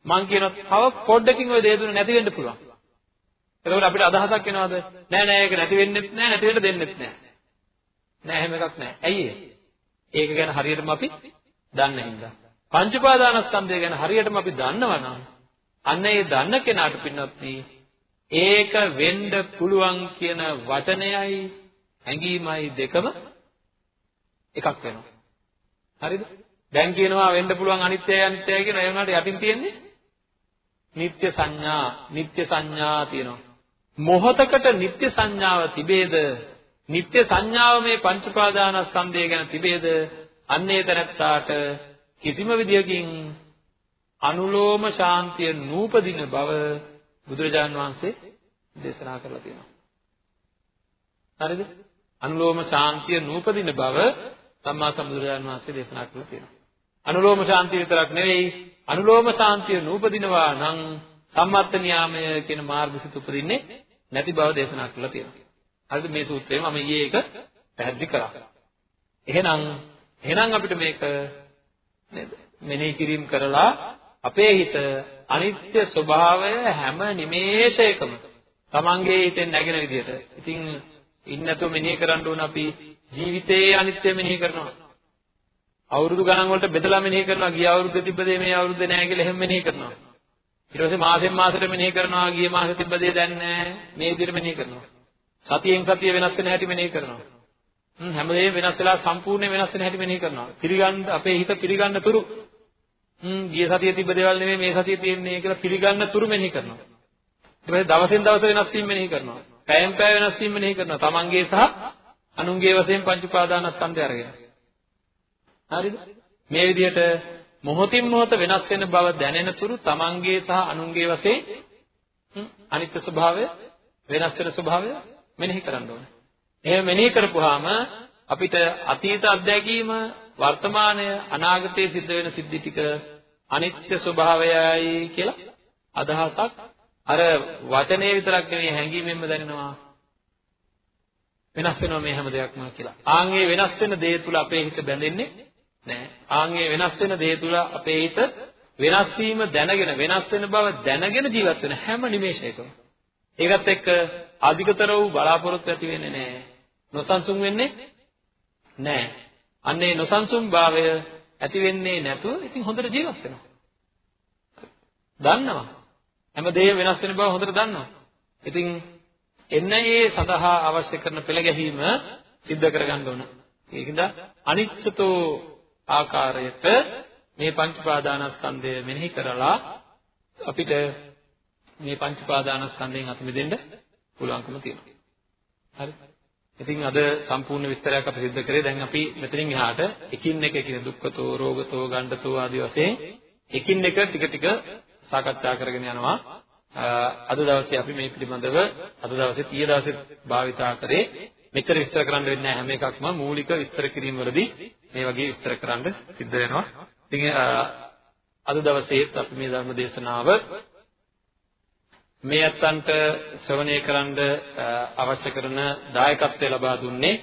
මං කියනවා තව පොඩ්ඩකින් ওই දේ දුන්න නැති වෙන්න පුළුවන්. එතකොට අපිට අදහසක් එනවද? නෑ නෑ ඒක නැති වෙන්නෙත් නෑ නැති වෙන්න දෙන්නෙත් නෑ. නෑ එහෙම එකක් නෑ. ඇයි ඒක ගැන හරියටම අපි දන්නේ හින්දා. පංච පාදානස්කන්ධය ගැන හරියටම අපි දන්නවනම් අන්න ඒ දන්න කෙනාට පින්නත් ඒක වෙන්න පුළුවන් කියන වචනයයි හැඟීමයි දෙකම එකක් වෙනවා. හරිද? දැන් කියනවා වෙන්න පුළුවන් අනිත්‍යයි අනිත්‍යයි කියන ඒ වුණාට යටින් තියෙන්නේ නිත්‍ය සංඥා, නිත්‍ය සංඥා තියෙනවා. මොහතකට නිත්‍ය සංඥාව තිබේද? නිත්‍ය සංඥාව මේ පංච පාදානස්කන්ධය ගැන තිබේද? අන්නේ තැනත්තාට කිසිම විදියකින් අනුලෝම ශාන්තිය නූපදින බව බුදුරජාන් වහන්සේ දේශනා කරලා තියෙනවා. හරිද? අනුලෝම ශාන්තිය නූපදින බව සම්මා සම්බුදුරජාන් වහන්සේ දේශනා කරලා තියෙනවා. අනුලෝම ශාන්තිය විතරක් නෙවෙයි අනුලෝම ශාන්තිය නූපදිනවා නම් සම්මත්ත නියාමය කියන මාර්ගසිත උපදින්නේ නැති බව දේශනා කරලා තියෙනවා. හරිද මේ සූත්‍රයේ මම ඊයේ ඒක පැහැදිලි කරා. එහෙනම් එහෙනම් අපිට මේක නේද මෙනෙහි කිරීම කරලා අපේ හිත අනිත්‍ය ස්වභාවය හැම නිමේෂයකම තමන්ගේ හිතෙන් නැගෙන විදිහට. ඉතින් ඉන්නතෝ මෙනෙහි කරන්න ඕන අපි ජීවිතයේ අනිත්‍ය මෙනෙහි කරනවා. අවුරුදු ගණන් වලට බෙදලා මෙනෙහි කරනවා. ගිය අවුරුද්දේ තිබ්බ දේ මේ අවුරුද්දේ නැහැ කියලා එහෙම මෙනෙහි කරනවා. ඊට පස්සේ මාසෙන් මාසෙට මෙනෙහි කරනවා. ගිය මාසෙ තිබ්බ දේ දැන් නැහැ. මේ විදිහට මෙනෙහි කරනවා. සතියෙන් සතිය වෙනස් වෙන හැටි මෙනෙහි කරනවා. හ්ම් හැමදේම වෙනස් වෙලා සම්පූර්ණයෙන් වෙනස් වෙන හැටි මෙනෙහි කරනවා. පිළිගන්න අපේ හිත පිළිගන්න තුරු හ්ම් ගිය සතියේ තිබ්බ දේවල් නෙමෙයි මේ සතියේ තියෙන්නේ කියලා පිළිගන්න තුරු මෙනෙහි කරනවා. ඊට පස්සේ දවසෙන් දවස වෙනස් වීම මෙනෙහි කරනවා. පැයෙන් පැය වෙනස් වීම මෙනෙහි කරනවා. තමන්ගේ සහ අනුන්ගේ වශයෙන් පංච උපාදානස්කන්ධය අරගෙන. හරිද? මේ විදිහට මොහොතින් මොහොත වෙනස් වෙන බව දැනෙන තුරු තමන්ගේ සහ අනුන්ගේ වශයෙන් අනිත්‍ය ස්වභාවය වෙනස් වෙන ස්වභාවය මෙනෙහි කරන්න ඕනේ. එහෙම මෙනෙහි කරපුවාම අපිට අතීත අත්දැකීම වර්තමානය අනාගතයේ සිද්ධ වෙන සිද්ධි ටික අනිත්‍ය ස්වභාවයයි කියලා අදහසක් අර වචනේ විතරක් නෙවෙයි හැඟීමෙන්ම දැනෙනවා වෙනස් වෙනවා මේ හැම දෙයක්ම කියලා. ආන්ගේ වෙනස් වෙන දේ තුල අපේ හිත බැඳෙන්නේ නැහැ. ආන්ගේ වෙනස් වෙන දේ තුල අපේ හිත වෙනස් වීම දැනගෙන වෙනස් වෙන බව දැනගෙන ජීවත් වෙන හැම නිමේෂයකම. ඒකත් එක්ක අධිකතර වූ බලාපොරොත්තු ඇති වෙන්නේ නැහැ. නොසන්සුන් වෙන්නේ නැහැ. අන්නේ නොසන්සුන් භාවය ඇති වෙන්නේ නැතුව ඉතින් හොඳට ජීවත් වෙනවා. දන්නවා. හැමදේම වෙනස් වෙන බව හොඳට දන්නවා. ඉතින් එන්න ඒ සඳහා අවශ්‍ය කරන පෙළ ගැහිම සිද්ධ කරගන්න ඕන. ඒකින්ද අනිච්චතෝ ආකාරයට මේ පංච පාදානස්කන්ධය මෙනෙහි කරලා අපිට මේ පංච පාදානස්කන්ධයෙන් අත මිදෙන්න පුළුවන්කම තියෙනවා. හරි. ඉතින් අද සම්පූර්ණ විස්තරයක් අපි සිද්ධ කරේ. දැන් අපි මෙතනින් එහාට එකින් එක එකින් දුක්ඛතෝ, රෝගතෝ, ගණ්ඩතෝ ආදී වශයෙන් එකින් එක ටික ටික සාකච්ඡා කරගෙන යනවා. අද දවසේ අපි මේ පිළිබඳව අද දවසේ 30 දවසේ භාවිතා කරේ මෙච්චර විස්තර කරන්න වෙන්නේ නැහැ හැම එකක්ම මූලික විස්තර කිරීම වලදී මේ වගේ විස්තර කරන්න සිද්ධ වෙනවා. ඉතින් අද දවසේත් අපි මේ ධර්ම දේශනාව මේ අත්තන්ට ශ්‍රවණය කරන්න අවශ්‍ය කරන දායකත්වය ලබා දුන්නේ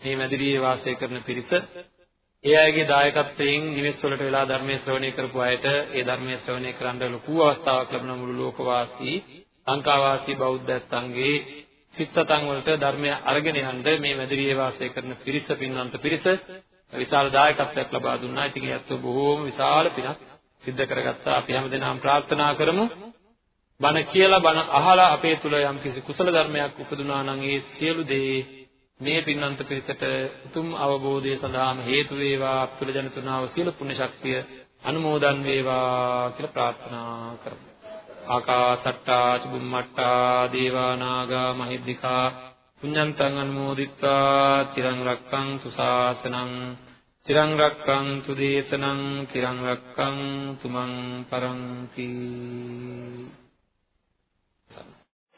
මේ මැදිරියේ වාසය කරන පිරිස. ඒ අයගේ දායකත්වයෙන් නිවෙස් වලට වෙලා ධර්මයේ ශ්‍රවණය කරපු අයට ඒ ධර්මයේ ශ්‍රවණය කරන්න ලොකු අවස්ථාවක් ලැබුණ මුළු ලෝකවාසී ලංකාවාසී බෞද්ධයන්ගේ සිත්සතන් වලට ධර්මය අරගෙන යන්න මේ මැදිරියේ වාසය කරන පිරිස පින්වන්ත පිරිස විශාල දායකත්වයක් ලබා දුන්නා. ඉතින් ඒත් බොහෝම විශාල පිනක් සිද්ධ කරගත්තා. අපි හැමදෙනාම ප්‍රාර්ථනා කරමු බණ කියලා බණ අහලා අපේ තුල යම් කිසි කුසල ධර්මයක් උපදුනා නම් ඒ සියලු දේ මේ පින්වන්ත පිරිසට උතුම් අවබෝධය සඳහාම හේතු වේවා. අපතුල ජනතුනාව සියලු පුණ්‍ය ශක්තිය අනුමෝදන් වේවා කියලා ප්‍රාර්ථනා කරමු. ආකාසට්ටා චුම්මට්ටා දේවා නාග මහිද්దికා පුඤ්ඤන්තං අනුමෝදිත්වා. තිරං රක්ඛන්තු ශාසනං තිරං රක්ඛන්තු දේශනං තිරං රක්ඛන්තු මං පරන්ති.